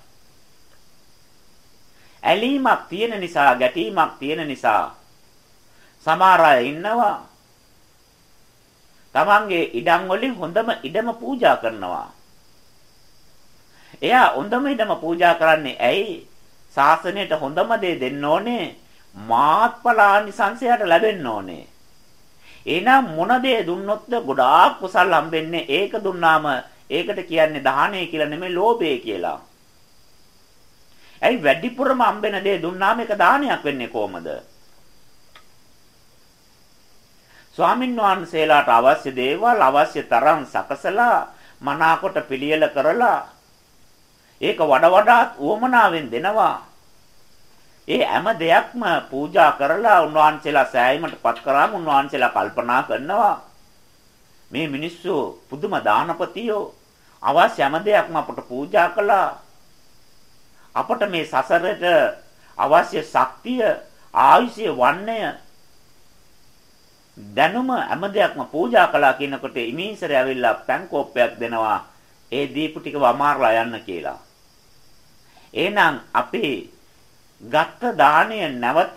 ඇලීමක් තියෙන නිසා, ගැටීමක් තියෙන නිසා සමහර අය ඉන්නවා තමන්ගේ ඉඩම් වලින් හොඳම ඉඩම පූජා කරනවා. එයා හොඳම ඉඩම පූජා කරන්නේ ඇයි? ශාසනයට හොඳම දේ දෙන්න ඕනේ. මාත්ඵලානිසංසයට ලැබෙන්න ඕනේ. එහෙනම් මොන දේ දුන්නොත්ද ගොඩාක් කුසල් හම්බෙන්නේ? ඒක දුන්නාම ඒකට කියන්නේ දාහණය කියලා නෙමෙයි ලෝභය කියලා. ඇයි වැඩිපුරම හම්බෙන දේ දුන්නාම ඒක දානයක් වෙන්නේ කොහමද? ස්වාමින් වහන්සේලාට අවශ්‍ය දේවල් අවශ්‍ය තරම් සකසලා මනාකොට පිළියෙල කරලා ඒක වඩ වඩාත් උවමනාවෙන් දෙනවා. ඒ හැම දෙයක්ම පූජා කරලා උන්වහන්සේලා සෑයීමටපත් කරාම උන්වහන්සේලා කල්පනා කරනවා මේ මිනිස්සු පුදුම දානපතියෝ. අවශ්‍ය හැම දෙයක්ම අපට පූජා කළා. අපට මේ සසරට අවශ්‍ය ශක්තිය ආයුෂය වන්නය දැනුම හැම දෙයක්ම පූජා කළා කියනකොට ඉමීසර ඇවිල්ලා පැන් කෝප්පයක් දෙනවා. ඒ දීපු ටික වමාරලා යන්න කියලා. එහෙනම් අපි ගත්ත දාණය නැවත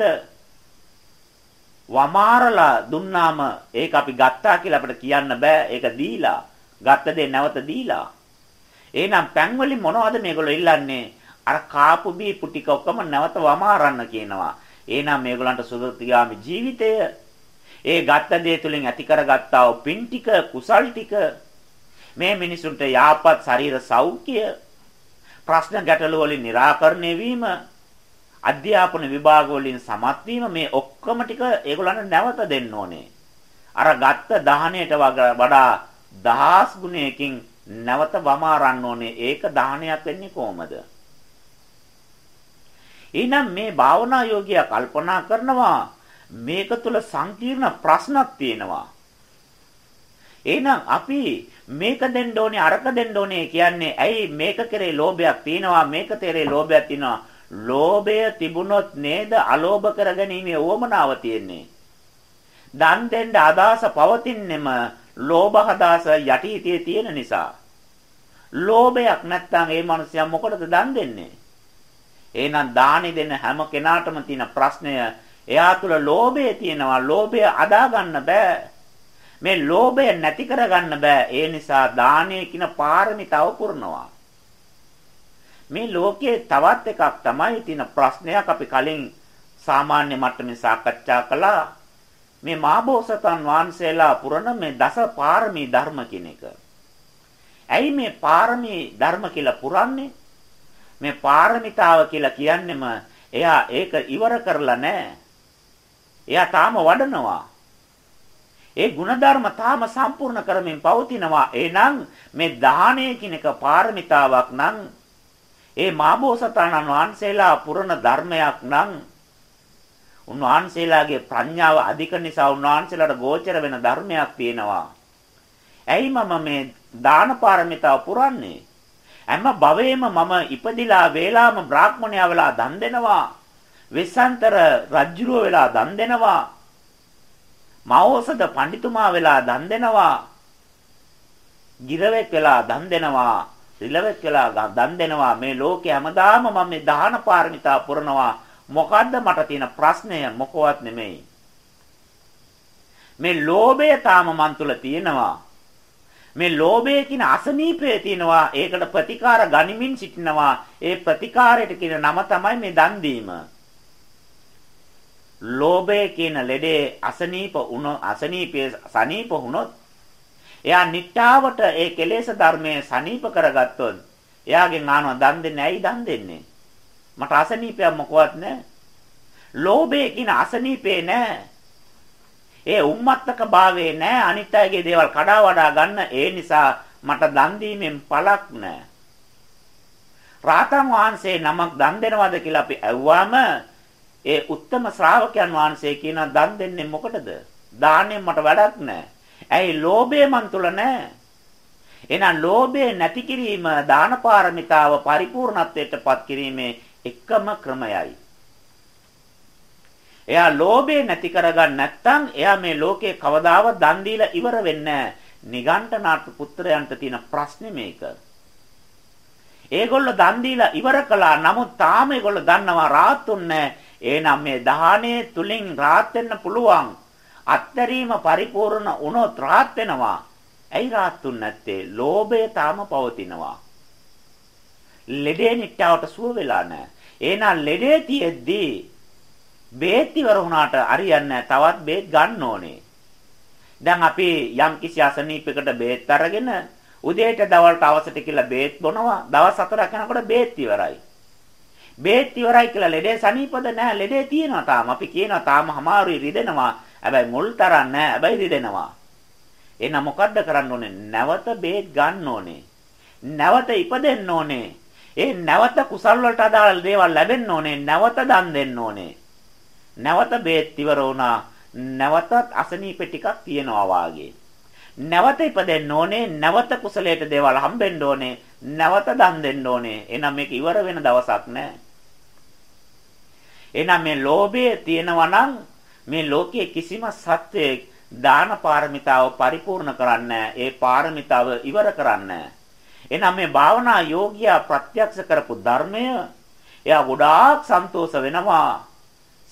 වමාරලා දුන්නාම ඒක අපි ගත්තා කියලා අපිට කියන්න බෑ. ඒක දීලා. ගත්ත දේ නැවත දීලා. එහෙනම් පැන් වලින් මොනවද මේගොල්ලෝ ඉල්ලන්නේ? අර කාපු බීපු ටික ඔක්කොම නැවත වමාරන්න කියනවා. එහෙනම් මේගොල්ලන්ට සුගතිගාමි ජීවිතය ඒ ගත්ත දේ තුලින් ඇති කරගත්තා වූ පින් ටික කුසල් ටික මේ මිනිසුන්ට යාපත් ශරීර සෞඛ්‍ය ප්‍රශ්න ගැටළු වලින් निराකරණය වීම අධ්‍යාපන විභාග වලින් සමත් වීම මේ ඔක්කොම ටික ඒගොල්ලන්ට නැවත දෙන්න ඕනේ. අර ගත්ත දාහණයට වඩා දහස් ගුණයකින් නැවත වමාරන්න ඕනේ. ඒක දාහණයක් වෙන්නේ කොහමද? එහෙනම් මේ භාවනා යෝගියා කල්පනා කරනවා මේක තුල සංකීර්ණ ප්‍රශ්නක් තියෙනවා. එහෙනම් අපි මේක දෙන්න ඕනේ අරක දෙන්න ඕනේ කියන්නේ ඇයි මේක කෙරේ ලෝභයක් තියෙනවා මේක කෙරේ ලෝභයක් තියෙනවා ලෝභය තිබුණොත් නේද අලෝභ කරගැනීමේ ඕමනාව තියෙන්නේ. දන් දෙන්න අදහස පවතින්නෙම ලෝභ හදාස යටිහිතේ තියෙන නිසා. ලෝභයක් නැත්නම් ඒ මනුස්සයා මොකටද දන් දෙන්නේ? එහෙනම් දානි දෙන හැම කෙනාටම තියෙන ප්‍රශ්නය එයා තුල ලෝභය තියෙනවා. ලෝභය අදා ගන්න බෑ. මේ ලෝභය නැති කරගන්න බෑ. ඒ නිසා දානය කියන පාරමිතාව පුරනවා. මේ ලෝකයේ තවත් එකක් තමයි තියෙන ප්‍රශ්නයක් අපි කලින් සාමාන්‍ය මට්ටමින් සාකච්ඡා කළා. මේ මාබෝසතන් වහන්සේලා පුරන මේ දස පාරමී ධර්ම කියන එක. ඇයි මේ පාරමී ධර්ම කියලා පුරන්නේ? මේ පාරමිතාව කියලා කියන්නෙම එයා ඒක ඉවර කරලා නැහැ. එයා තාම වඩනවා. ඒ ಗುಣධර්ම තාම සම්පූර්ණ කරමින් පවතිනවා. එහෙනම් මේ දාහණය කියන එක පාරමිතාවක් නම් ඒ මාබෝසතාණන් වහන්සේලා පුරන ධර්මයක් නම් උන්වහන්සේලාගේ ප්‍රඥාව අධික නිසා උන්වහන්සේලාට ගෝචර වෙන ධර්මයක් තියෙනවා. ඇයි මම මේ දාන පාරමිතාව පුරන්නේ? හැම භවයේම මම ඉපදිලා වේලාම බ්‍රාහ්මණයා වෙලා දන් දෙනවා. වෙස්සන්තර රජුරුව වෙලා දන් දෙනවා. මහෝසද පඬිතුමා වෙලා දන් දෙනවා. ගිරවෙක් වෙලා දන් දෙනවා. රිලවෙක් වෙලා දන් දෙනවා. මේ ලෝකේ හැමදාම මම මේ දාන පාරමිතා පුරනවා. මොකද්ද මට තියෙන ප්‍රශ්නය මොකවත් නෙමෙයි. මේ ලෝභය තාම මන් තුල තියෙනවා. මේ ලෝභය කියන අසනීපය තියෙනවා. ඒකට ප්‍රතිකාර ගනිමින් සිටිනවා. ඒ ප්‍රතිකාරයට කියන නම තමයි මේ දන් දීම. ලෝභය කියන ලෙඩේ අසනීප වුණ අසනීපයේ සනීප වුණොත් එයා නිට්ටාවට ඒ කෙලෙස් ධර්මයේ සනීප කරගත්තොත් එයාගෙන් ආනවා දන් දෙන්නේ ඇයි දන් දෙන්නේ? මට අසනීපයක් මොකවත් නැහැ ලෝභය කියන අසනීපේ නැහැ ඒ උම්මත්තක භාවයේ නැහැ අනිත් අයගේ දේවල් කඩා වඩා ගන්න. ඒ නිසා මට දන් දීමෙන් පළක් නැහැ රාතන් වහන්සේ නමක් දන් දෙනවද කියලා අපි ඇහුවාම ඒ උත්තම ශ්‍රාවකයන් වහන්සේ කියන දන් දෙන්නේ මොකටද? දාණයෙන් මට වැඩක් නැහැ. ඇයි ලෝභය මන් තුල නැහැ. එහෙනම් ලෝභය නැති කිරීම දාන පාරමිතාව පරිපූර්ණත්වයට පත් කිරීමේ එකම ක්‍රමයයි. එයා ලෝභය නැති කරගන්න නැත්නම් එයා මේ ලෝකේ කවදාවත් දන් දීලා ඉවර වෙන්නේ නැහැ. නිගණ්ඨනාත් පුත්‍රයන්ට තියෙන ප්‍රශ්නේ මේක. ඒගොල්ලෝ දන් දීලා ඉවර කළා. නමුත් තාම ඒගොල්ලෝ දන්නවා රාත්තුන් නැහැ. එහෙනම් මේ දාහනේ තුලින් රාත් වෙන්න පුළුවන්. අත්තරීම පරිපූර්ණ වුණොත් රාත් වෙනවා. ඇයි රාත්තුන් නැත්තේ? ලෝභය තාම පවතිනවා. ලෙඩේ නිට්ටාවට සුව වෙලා නැහැ. එහෙනම් ලෙඩේ තියෙද්දී බේත් ඉවර වුණාට හරියන්නේ තවත් බේත් ගන්න ඕනේ. දැන් අපි යම් කිසි අසනීපයකට බේත් අරගෙන උදේට දවල්ට අවසට කියලා බේත් බොනවා. දවස් හතරක් යනකොට බේත් ඉවරයි. බේත් ඉවරයි කියලා ලෙඩේ සනීපද නැහැ ලෙඩේ තියෙනවා තාම අපි කියනවා තාම හමාරුයි රිදෙනවා හැබැයි මුල් තරම් නැහැ හැබැයි රිදෙනවා එහෙනම් මොකද්ද කරන්න ඕනේ නැවත බේත් ගන්න ඕනේ නැවත ඉපදෙන්න ඕනේ ඒ නැවත කුසල් වලට අදාළ දේවල් ලැබෙන්න ඕනේ. නැවත දන් දෙන්න ඕනේ. නැවත බේත් ඉවර වුණා. නැවතත් අසනීප ටිකක් තියෙනවා වාගේ. නැවත ඉපදෙන්න ඕනේ. නැවත කුසලයට දේවල් හම්බෙන්න ඕනේ. නැවත දන් දෙන්න ඕනේ. එහෙනම් මේක ඉවර වෙන දවසක් නෑ. එහෙනම් මේ ලෝභය තියෙනවා නම් මේ ලෝකයේ කිසිම සත්වයක් දාන පාරමිතාව පරිපූර්ණ කරන්නේ ඒ පාරමිතාව ඉවර කරන්නේ එහෙනම් මේ භාවනා යෝගියා ප්‍රත්‍යක්ෂ කරපු ධර්මය එයා ගොඩාක් සන්තෝෂ වෙනවා.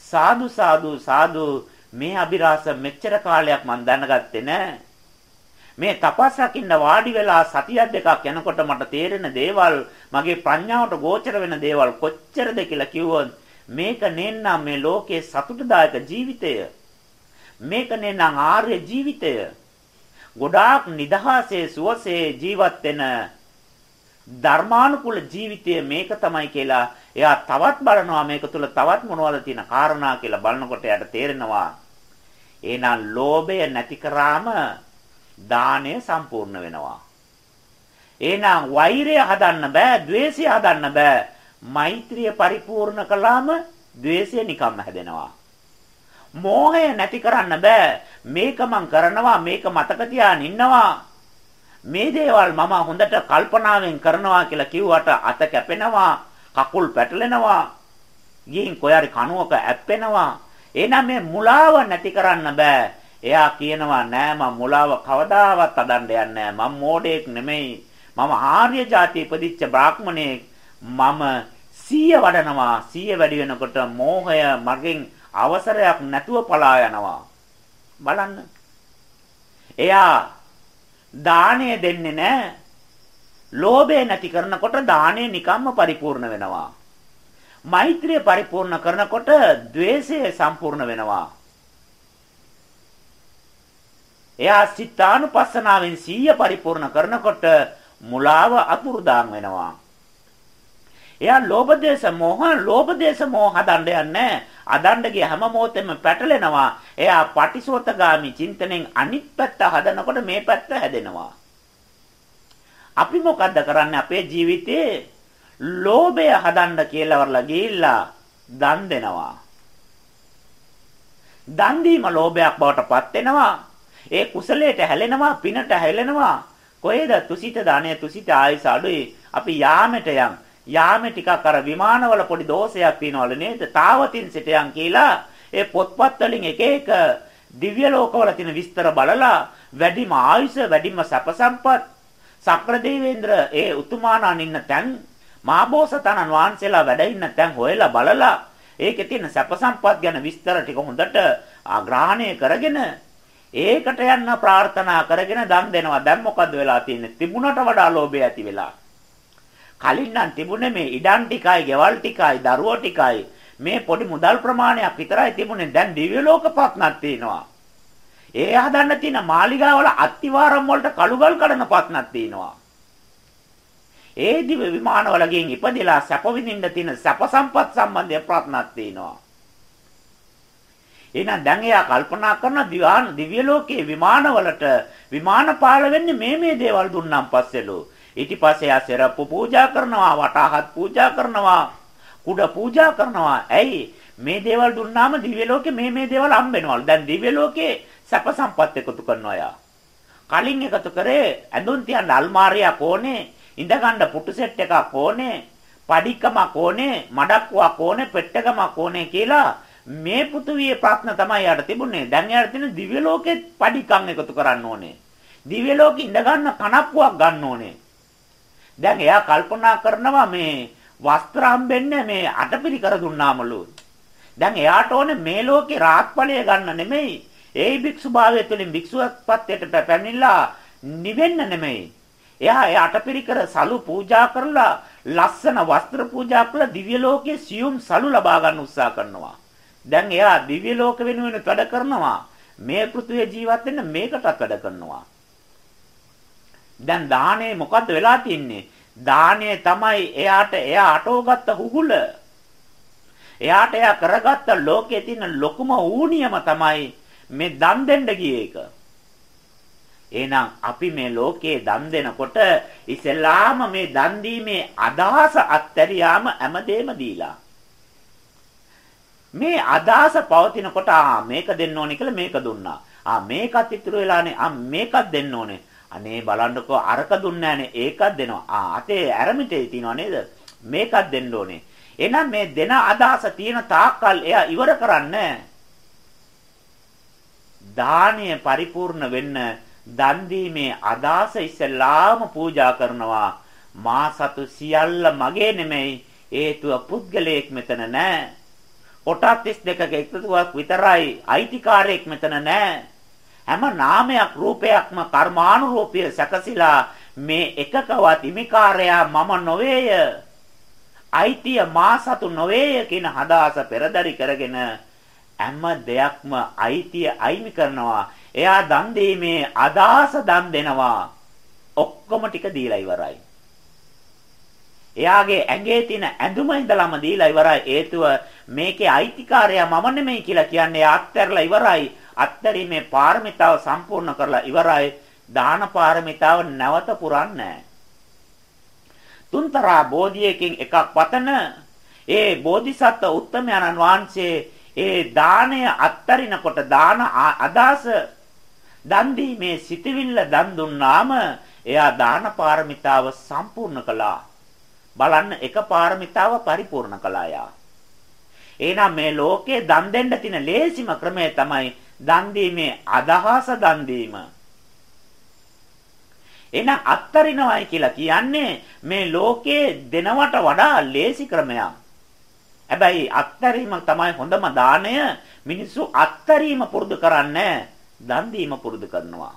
සාදු සාදු සාදු. මේ අභිරහස මෙච්චර කාලයක් මම දැනගත්තේ නෑ මේ තපස් රකින්න වාඩි වෙලා සතියක් දෙකක් යනකොට මට තේරෙන දේවල් මගේ ප්‍රඥාවට ගෝචර වෙන දේවල් කොච්චරද කියලා කිව්වොත් මේක නේනම් මේ ලෝකයේ සතුටුදායක ජීවිතය. මේක නේනම් ආර්ය ජීවිතය. ගොඩාක් නිදහසේ සුවසේ ජීවත් වෙන ධර්මානුකූල ජීවිතය මේක තමයි කියලා එයා තවත් බලනවා. මේක තුල තවත් මොනවද තියෙන කාරණා කියලා බලනකොට එයාට තේරෙනවා. එහෙනම් ලෝභය නැති කරාම දාණය සම්පූර්ණ වෙනවා. එහෙනම් වෛරය හදන්න බෑ ద్వේෂය හදන්න බෑ. මෛත්‍රිය පරිපූර්ණ කළාම ද්වේෂය නිකම්ම හැදෙනවා. මෝහය නැති කරන්න බෑ. මේක මං කරනවා මේක මතක තියාගෙන ඉන්නවා. මේ දේවල් මම හොඳට කල්පනාවෙන් කරනවා කියලා කිව්වට අත කැපෙනවා, කකුල් පැටලෙනවා, ගිහින් කොයාරි කණුවක ඇප්පෙනවා. එහෙනම් මේ මුලාව නැති කරන්න බෑ. එයා කියනවා නෑ මම මුලාව කවදාවත් අදන්න යන්නේ නෑ. මම මෝඩයෙක් නෙමෙයි. මම ආර්ය જાතිය ඉපදිච්ච බ්‍රාහ්මණයෙක්. මම සීය වඩනවා සීය වැඩි වෙනකොට මෝහය මගෙන් අවසරයක් නැතුව පලා යනවා. බලන්න. එයා දාණය දෙන්නේ නැහැ. ලෝභය නැති කරනකොට දාණය නිකම්ම පරිපූර්ණ වෙනවා. මෛත්‍රිය පරිපූර්ණ කරනකොට द्वේෂය සම්පූර්ණ වෙනවා. එයා සිතානුපස්සනාවෙන් සීය පරිපූර්ණ කරනකොට මුලාව අතුරුදාන් වෙනවා. එයා ලෝභ දේශ මොහ ලෝභ දේශ මොහ හදන්න යන්නේ අදණ්ඩ ගිය හැම මොහොතෙම පැටලෙනවා. එයා පටිසෝතගාමි චින්තනෙන් අනිත් පැත්ත හදනකොට මේ පැත්ත හැදෙනවා. අපි මොකද්ද කරන්නේ අපේ ජීවිතේ ලෝභය හදන්න කියලා වරලා ගිහිල්ලා දන් දෙනවා. දන් දීම ලෝභයක් බවට පත් වෙනවා. ඒ කුසලයට හැලෙනවා, පිනට හැලෙනවා. කොහෙද තුසිත දාණය තුසිත ආයස අඩුයි. අපි යාමට යම් යාමේ ටිකක් අර විමානවල පොඩි දෝෂයක් තියෙනවලු නේද? තාවතින් සිටයන් කියලා ඒ පොත්පත් වලින් එක එක දිව්‍ය ලෝකවල තියෙන විස්තර බලලා වැඩිම ආයුෂ වැඩිම සැප සම්පත් සක්‍ර දේවේන්ද්‍ර ඒ උතුමාණන් ඉන්න තැන් මාබෝසතනන් වහන්සේලා වැඩ ඉන්න තැන් හොයලා බලලා ඒකේ තියෙන සැප සම්පත් ගැන විස්තර ටික හොඳට ආග්‍රහණය කරගෙන ඒකට යන්න ප්‍රාර්ථනා කරගෙන දන් දෙනවා. දැන් මොකද්ද වෙලා තියෙන්නේ? තිබුණට වඩා ලෝභය ඇති වෙලා. කලින් නම් තිබුණේ මේ ඉඩම් ටිකයි, ගෙවල් ටිකයි, දරුවෝ ටිකයි. මේ පොඩි මුදල් ප්‍රමාණයක් විතරයි තිබුණේ. දැන් දිව්‍ය ලෝක පත්නක් තියෙනවා. ඒ හදන්න තියෙන මාලිගාවල අත්තිවාරම් වලට කළුගල් කඩන පත්නක් තියෙනවා. ඒ දිව විමානවල ගෙන් ඉපදිලා සැප විඳින්න තියෙන සැප සම්පත් සම්බන්ධය ප්‍රාර්ථනාවක් තියෙනවා. එහෙනම් දැන් එයා කල්පනා කරන දිවාන දිව්‍ය ලෝකයේ විමානවලට විමාන පාල වෙන්නේ මේ මේ දේවල් දුන්නාන් පස්සෙලු. ඊට පස්සේ ආ සෙරප්පු පූජා කරනවා, වටහත් පූජා කරනවා, කුඩ පූජා කරනවා. ඇයි මේ දේවල් දුන්නාම දිව්‍ය ලෝකේ මේ මේ දේවල් හම්බෙනවලු. දැන් දිව්‍ය ලෝකේ සැප සම්පත් එකතු කරනවා යා. කලින් එකතු කරේ ඇඳුම් තියන්න අල්මාරියක් ඕනේ, ඉඳ ගන්න පුටු සෙට් එකක් ඕනේ, පඩිකමක් ඕනේ, මඩක්කුවක් ඕනේ, පෙට්ටකමක් ඕනේ කියලා මේ පෘථුවියේ ප්‍රශ්න තමයි යාට තිබුණේ. දැන් යාට තියෙන දිව්‍ය ලෝකෙත් පඩිකම් එකතු කරන්න ඕනේ. දිව්‍ය ලෝකෙ ඉඳ ගන්න කනප්පුවක් ගන්න ඕනේ. දැන් එයා කල්පනා කරනවා මේ වස්ත්‍ර හම්බෙන්නේ මේ අටපිරිකර දුන්නාමලු. දැන් එයාට ඕනේ මේ ලෝකේ රාත්පලය ගන්න නෙමෙයි. ඒ භික්ෂුභාවය තුළින් භික්ෂුවත්පත්යට පැමිණිලා නිවෙන්න නෙමෙයි. එයා ඒ අටපිරිකර සලු පූජා කරලා ලස්සන වස්ත්‍ර පූජා කරලා දිව්‍ය ලෝකයේ සියුම් සලු ලබා ගන්න උත්සාහ කරනවා. දැන් එයා දිව්‍ය ලෝක වෙනුවෙන් වැඩ කරනවා. මේ පෘථුවේ ජීවත් වෙන්න මේකටත් වැඩ කරනවා. දැන් දාහනේ මොකද්ද වෙලා තින්නේ? දාහනේ තමයි එයාට එයා අටවගත්ත හුහුල. එයාට එයා කරගත්ත ලෝකයේ තියෙන ලොකුම ඌනියම තමයි මේ දන් දෙන්න ගිය එක. එහෙනම් අපි මේ ලෝකයේ දන් දෙනකොට ඉස්සෙල්ලාම මේ දන් දීමේ අදහස අත්හැරියාම හැමදේම දීලා. මේ අදහස පවතිනකොට ආ මේක දෙන්න ඕනේ කියලා මේක දුන්නා. ආ මේකත් ඉතුරු වෙලානේ. ආ මේකත් දෙන්න ඕනේ. අනේ බලන්නකෝ අරක දුන්නේ නැනේ ඒකත් දෙනවා. ආ අතේ ඇරමිටේ තියනවා නේද? මේකත් දෙන්න ඕනේ. එහෙනම් මේ දෙන අදහස තියෙන තාක්කල් එයා ඉවර කරන්නේ දානීය පරිපූර්ණ වෙන්න දන් දීමේ අදාස ඉස්සෙල්ලාම පූජා කරනවා මා සතු සියල්ල මගේ නෙමෙයි හේතුව පුද්ගලයෙක් මෙතන නැහැ කොටස් 32ක එකතුවක් විතරයි අයිතිකාරයෙක් මෙතන නැහැ හැම නාමයක් රූපයක්ම කර්මානුරූපී සැකසিলা මේ එකකවත් ඉමිකාරයා මම නොවේය අයිතිය මා සතු නොවේය කියන හදාස පෙරදරි කරගෙන හැම දෙයක්ම අයිතිය අයිමි කරනවා එයා දන් දීමේ අදාස දන් දෙනවා. ඔක්කොම ටික දීලා ඉවරයි. එයාගේ ඇඟේ තියෙන ඇඳුම ඉඳලම දීලා ඉවරයි. හේතුව මේකේ අයිතිකාරයා මම නෙමෙයි කියලා කියන්නේ අත්හැරලා ඉවරයි. අත්හැරීමේ පාරමිතාව සම්පූර්ණ කරලා ඉවරයි. දාන පාරමිතාව නැවත පුරන්නේ තුන්තරා බෝධියකින් එකක් පතන ඒ බෝධිසත්ව උත්තමයන්න් වහන්සේ ඒ දාණය අත්තරිනකොට දාන අදාස දන් දීමේ සිතවිල්ල දන් දුන්නාම එයා දාන පාරමිතාව සම්පූර්ණ කළා. බලන්න එක පාරමිතාව පරිපූර්ණ කළා යා. එහෙනම් මේ ලෝකේ දන් දෙන්න තියෙන ලේසිම ක්‍රමය තමයි දන් දීමේ අදහස දන් දීම. එහෙනම් අත්තරිනවයි කියලා කියන්නේ මේ ලෝකේ දෙනවට වඩා ලේසි ක්‍රමයක්. හැබැයි අත්තරීම තමයි හොඳම දාණය. මිනිස්සු අත්තරීම පුරුදු කරන්නේ දන් දීම පුරුදු කරනවා.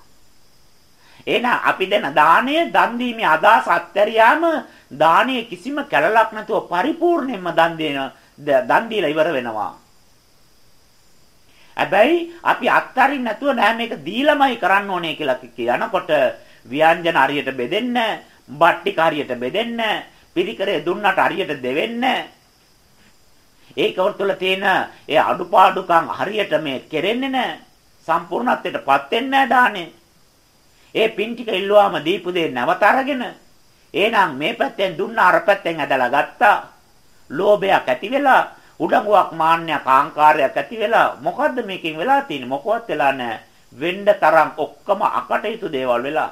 එහෙනම් අපි දෙන දාණය දන් දීමේ අදහස අත්හැරියාම දාණය කිසිම කැලලක් නැතුව පරිපූර්ණයෙන්ම දන් දෙන දන් දීලා ඉවර වෙනවා. හැබැයි අපි අත්හරින්න නැතුව නෑ මේක දීලමයි කරන්න ඕනේ කියලා කියනකොට ව්‍යංජන හරියට බෙදෙන්න, බට්ටික හරියට බෙදෙන්න, පිරිකරේ දුන්නට හරියට දෙවෙන්න. ඒක වල තියෙන ඒ අඩුපාඩුකම් හරියට මේ කෙරෙන්නේ නැහැ. සම්පූර්ණත්වයටපත් වෙන්නේ නැහැ දානේ. ඒ පින් ටික ඉල්ලුවාම දීපු දේ නැවත අරගෙන එහෙනම් මේ පැත්තෙන් දුන්න අර පැත්තෙන් ඇදලා ගත්තා. ලෝභයක් ඇති වෙලා උඩඟුවක් මාන්නයක් ආංකාරයක් ඇති වෙලා මොකද්ද මේකෙන් වෙලා තියෙන්නේ මොකවත් වෙලා නැහැ. වෙන්න තරම් ඔක්කොම අකටයුතු දේවල් වෙලා.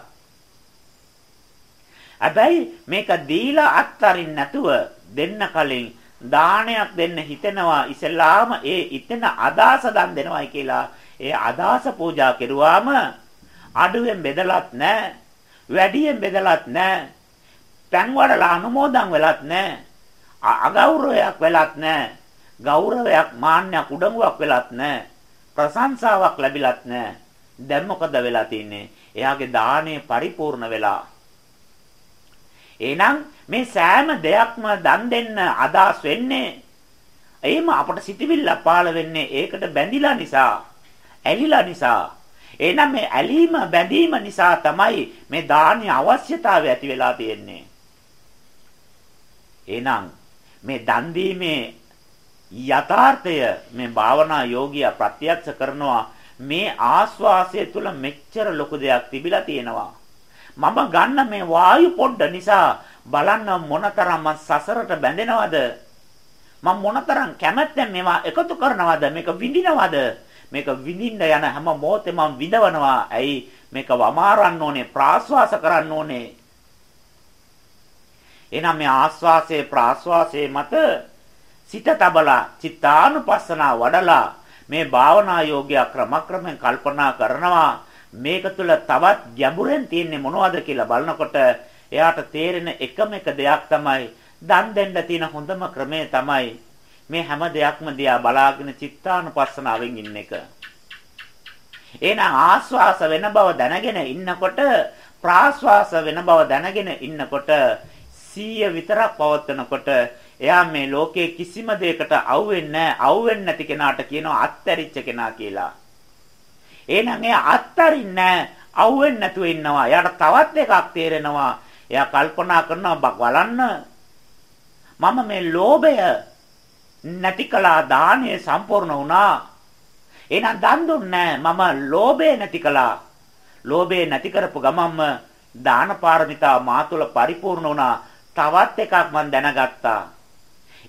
හැබැයි මේක දීලා අත්තරින් නැතුව දෙන්න කලින් දානයක් දෙන්න හිතෙනවා ඉස්සෙල්ලාම ඒ ඉතන අදාස දන් දෙනවයි කියලා ඒ අදාස පූජා කෙරුවාම අඩුවෙන් බෙදලත් නැහැ. වැඩියෙන් බෙදලත් නැහැ. පෑන් වඩලා අනුමෝදන් වෙලත් නැහැ. අගෞරවයක් වෙලත් නැහැ. ගෞරවයක් මාන්නයක් උඩඟුවක් වෙලත් නැහැ. ප්‍රශංසාවක් ලැබිලත් නැහැ. දැන් මොකද වෙලා තින්නේ? එයාගේ දාණය පරිපූර්ණ වෙලා. එහෙනම් මේ සෑම දෙයක්ම දන් දෙන්න අදාස් වෙන්නේ එහෙම අපට සිටිවිල්ල පාළ වෙන්නේ ඒකට බැඳිලා නිසා ඇලිලා නිසා. එහෙනම් මේ ඇලීම බැඳීම නිසා තමයි මේ දානි අවශ්‍යතාවය ඇති වෙලා තියෙන්නේ. එහෙනම් මේ දන් දීමේ යථාර්ථය මේ භාවනා යෝගියා ප්‍රත්‍යක්ෂ කරනවා මේ ආස්වාසය තුල මෙච්චර ලොකු දෙයක් තිබිලා තියෙනවා. මම ගන්න මේ වායු පොඩ්ඩ නිසා බලන්න මොනතරම් සසරට බැඳෙනවද? මම මොනතරම් කැමැත්තෙන් මේවා එකතු කරනවද? මේක විඳිනවද? මේක විඳින්න යන හැම මොහොතෙම මම විඳවනවා. ඇයි මේක වමාරන්න ඕනේ, ප්‍රාශ්වාස කරන්න ඕනේ. එහෙනම් මේ ආස්වාසයේ ප්‍රාශ්වාසයේ මත සිත තබලා චිත්තානුපස්සනා වඩලා මේ භාවනා යෝග්‍ය ක්‍රමක්‍රමෙන් කල්පනා කරනවා මේක තුළ තවත් ගැඹුරෙන් තියෙන්නේ මොනවද කියලා බලනකොට එයාට තේරෙන එකම එක දෙයක් තමයි දන් දෙන්න තියෙන හොඳම ක්‍රමය තමයි මේ හැම දෙයක්ම දිහා බලාගෙන චිත්තානුපස්සනාවෙන් ඉන්න එක. එහෙනම් ආස්වාස වෙන බව දැනගෙන ඉන්නකොට ප්‍රාස්වාස වෙන බව දැනගෙන ඉන්නකොට සීය විතරක් පවත්නකොට එයා මේ ලෝකයේ කිසිම දෙයකට අවුෙන්නේ නැහැ. අවුෙන්නේ නැති කෙනාට කියනවා අත්තරිච්ච කෙනා කියලා. එහෙනම් එයා අත්තරින්නේ නැහැ. අවුෙන්නේ නැතුව ඉන්නවා. එයාට තවත් එකක් තේරෙනවා. එයා කල්පනා කරනවා බලන්න මම මේ ලෝභය නැති කළා දාණය සම්පූර්ණ වුණා. එහෙනම් දන් දුන්නේ මම ලෝභය නැති කළා. ලෝභය නැති කරපු ගමන්ම දාන පාරමිතා මා තුළ පරිපූර්ණ වුණා. තවත් එකක් මම දැනගත්තා.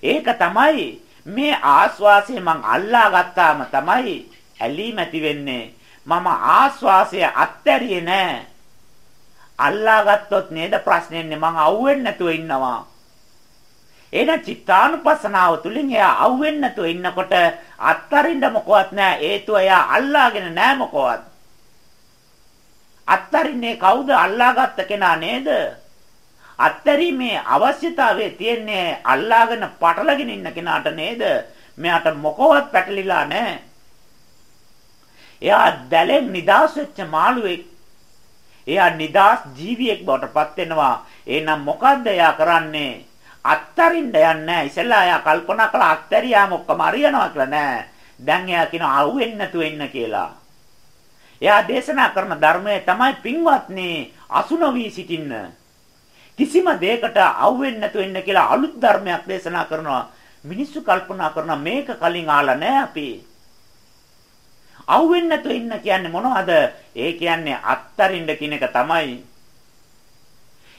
ඒක තමයි මේ ආස්වාසය මං අල්ලා ගත්තාම තමයි ඇලීම ඇති වෙන්නේ. මම ආස්වාසය අත්හැරියේ නෑ. අල්ලා ගත්තොත් නේද ප්‍රශ්නේ මං අවුෙන්නේ නැතුව ඉන්නවා. එහෙනම් චිත්තානුපස්සනාව තුලින් එයා අවුෙන්නේ නැතුව ඉන්නකොට අත්තරින්න මොකවත් නැහැ. හේතුව එයා අල්ලාගෙන නැහැ මොකවත්. අත්තරින්නේ කවුද අල්ලාගත්ත කෙනා නේද? අත්තරීමේ අවශ්‍යතාවය තියෙන්නේ අල්ලාගෙන පටලගෙන ඉන්න කෙනාට නේද? මෙයාට මොකවත් පැටලිලා නැහැ. එයා දැලෙන් නිදාස් වෙච්ච මාළුවෙක්. එයා නිදාස් ජීවියෙක් බවට පත් වෙනවා. එහෙනම් මොකද්ද එයා කරන්නේ? අත්තරින්න යන්නේ ඉස්සෙල්ලා එයා කල්පනා කළා අත්තරියාම ඔක්කොම අරියනවා කියලා නෑ. දැන් එයා කියනවා අහුවෙන්නේ නැතුව ඉන්න කියලා. එයා දේශනා කරන ධර්මය තමයි පින්වත්නි අසුනවි සිටින්න. කිසිම දෙයකට අහුවෙන්නේ නැතුව ඉන්න කියලා අලුත් ධර්මයක් දේශනා කරනවා. මිනිස්සු කල්පනා කරනවා මේක කලින් ආලා නෑ අපි. අහුවෙන්නේ නැතුව ඉන්න කියන්නේ මොනවද? ඒ කියන්නේ අත්තරින්න කියන එක තමයි.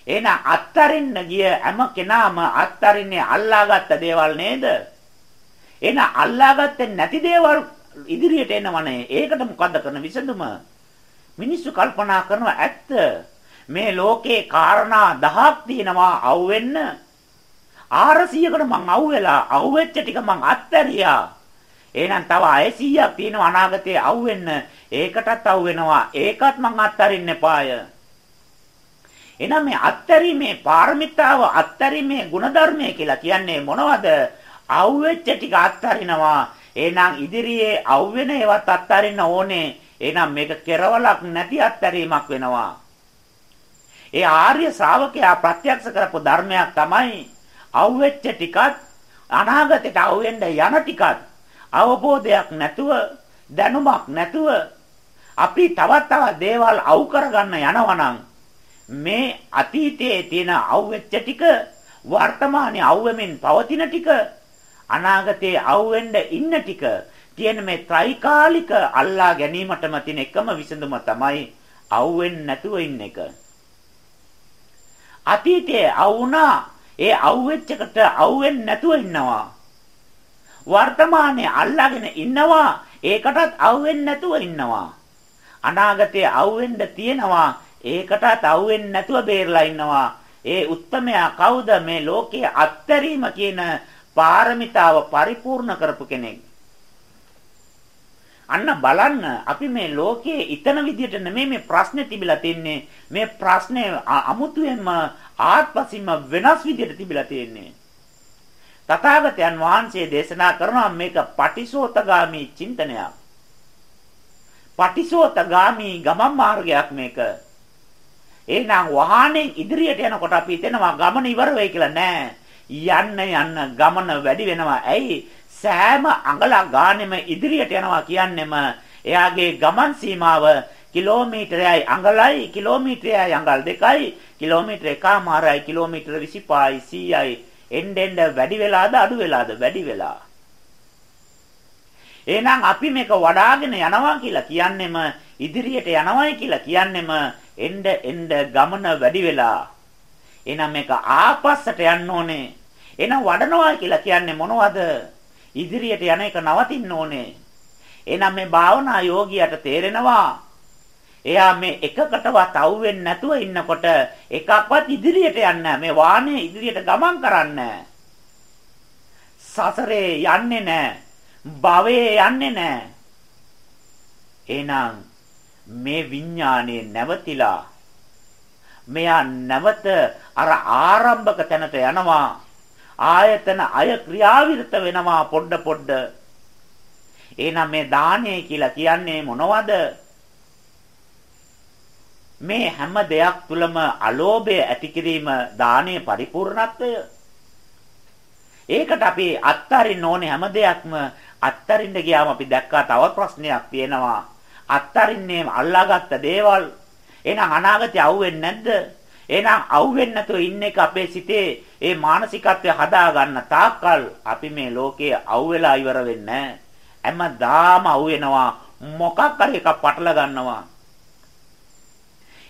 එහෙනම් අත්තරින්න ගිය හැම කෙනාම අත්තරින්නේ අල්ලාගත්ත දේවල් නේද? එහෙනම් අල්ලාගත්තේ නැති දේවල් ඉදිරියට එනවනේ. ඒකට මොකද්ද කරන විසඳුම? මිනිස්සු කල්පනා කරනවා ඇත්ත. මේ ලෝකේ කාරණා දහක් තියෙනවා අවුෙන්න. 400කට මං අවුවෙලා අවුෙච්ච ටික මං අත්තරියා. එහෙනම් තව 600ක් තියෙනවා අනාගතේ අවුෙන්න. ඒකටත් අවුවෙනවා. ඒකත් මං අත්තරින්න එපාය. එහෙනම් මේ අත්තරීමේ පාරමිතාව අත්තරීමේ ಗುಣධර්මය කියලා කියන්නේ මොනවද? අවුෙච්ච ටික අත්තරිනවා. එහෙනම් ඉදිරියේ අවුවෙන ඒවත් අත්තරින්න ඕනේ. එහෙනම් මේක කෙරවලක් නැති අත්තරීමක් වෙනවා. ඒ ආර්ය ශ්‍රාවකයා ප්‍රත්‍යක්ෂ කරපු ධර්මයක් තමයි අවුෙච්ච ටිකත් අනාගතයට අවුෙන්න යන ටිකත් අවබෝධයක් නැතුව දැනුමක් නැතුව අපි තවත් තවත් දේවල් අවු කරගන්න යනවනම් මේ අතීතයේ තියෙන අවුෙච්ච ටික වර්තමානයේ අවුවෙමින් පවතින ටික අනාගතයේ අවුෙන්න ඉන්න ටික තියෙන මේ ත්‍රිකාලික අල්ලා ගැනීමටම තියෙන එකම විසඳුම තමයි අවුෙන්නේ නැතුව ඉන්න එක. අතීතයේ අවුනා ඒ අවුෙච්චකට අවුෙන්නේ නැතුව ඉන්නවා. වර්තමානයේ අල්ලාගෙන ඉන්නවා ඒකටත් අවුෙන්නේ නැතුව ඉන්නවා. අනාගතයේ අවුෙන්න තියෙනවා ඒකටත් අහුවෙන්නේ නැතුව බේරලා ඉන්නවා. ඒ උත්තමයා කවුද මේ ලෝකයේ අත්තරීම කියන පාරමිතාව පරිපූර්ණ කරපු කෙනෙක්. අන්න බලන්න අපි මේ ලෝකයේ ඊතන විදියට නෙමෙයි මේ ප්‍රශ්නේ තිබිලා තින්නේ මේ ප්‍රශ්නේ අමුතුවෙන්ම ආත්පසින්ම වෙනස් විදියට තිබිලා තියෙන්නේ තථාගතයන් වහන්සේ දේශනා කරනවා මේක පටිසෝතගාමි චින්තනයක් පටිසෝතගාමි ගමන් මාර්ගයක් මේක එහෙනම් වාහනේ ඉදිරියට යනකොට අපි හිතනවා ගමන ඉවර වෙයි කියලා නෑ. යන්න යන්න ගමන වැඩි වෙනවා. ඇයි? සෑම අඟලක් ගානෙම ඉදිරියට යනවා කියන්නෙම එයාගේ ගමන් සීමාව කිලෝමීටරයයි අඟලයි කිලෝමීටරයයි අඟල් දෙකයි කිලෝමීටර එකමාරයි කිලෝමීටර 25යි 100යි එන්න එන්න වැඩි වෙලාද අඩු වෙලාද වැඩි වෙලා එහෙනම් අපි මේක වඩාගෙන යනවා කියලා කියන්නෙම ඉදිරියට යනවායි කියලා කියන්නෙම එන්න එන්න ගමන වැඩි වෙලා එහෙනම් මේක ආපස්සට යන්න ඕනේ. එහෙනම් වඩනවා කියලා කියන්නේ මොනවද? ඉදිරියට යන එක නවතින්න ඕනේ. එහෙනම් මේ භාවනා යෝගියට තේරෙනවා එයා මේ එකකටවත් අවුෙන්නේ නැතුව ඉන්නකොට එකක්වත් ඉදිරියට යන්නේ මේ වාහනේ ඉදිරියට ගමන් කරන්නේ සසරේ යන්නේ නැහැ. භවයේ යන්නේ නැහැ. එහෙනම් මේ විඥානේ නැවතිලා මෙයා නැවත අර ආරම්භක තැනට යනවා ආයතන අය ක්‍රියාවිරත වෙනවා පොඩ පොඩ. එහෙනම් මේ දානය කියලා කියන්නේ මොනවද? මේ හැම දෙයක් තුලම අලෝභය ඇති කිරීම දානයේ පරිපූර්ණත්වය. ඒකට අපි අත්තරින්න ඕනේ හැම දෙයක්ම. අත්තරින්න ගියාම අපි දැක්කා තව ප්‍රශ්නයක් තියෙනවා. අත්තරින්නේ අල්ලාගත්ත දේවල්. එහෙනම් අනාගතය අහුවෙන්නේ නැද්ද? එහෙනම් අහුවෙන්නේ නැතුව ඉන්න එක අපේ සිතේ ඒ මානසිකත්වය හදා ගන්න තාක්කල් අපි මේ ලෝකයේ අහුවෙලා ඉවර වෙන්නේ නැහැ. හැමදාම අහුවෙනවා මොකක් හරි එකක් පටල ගන්නවා.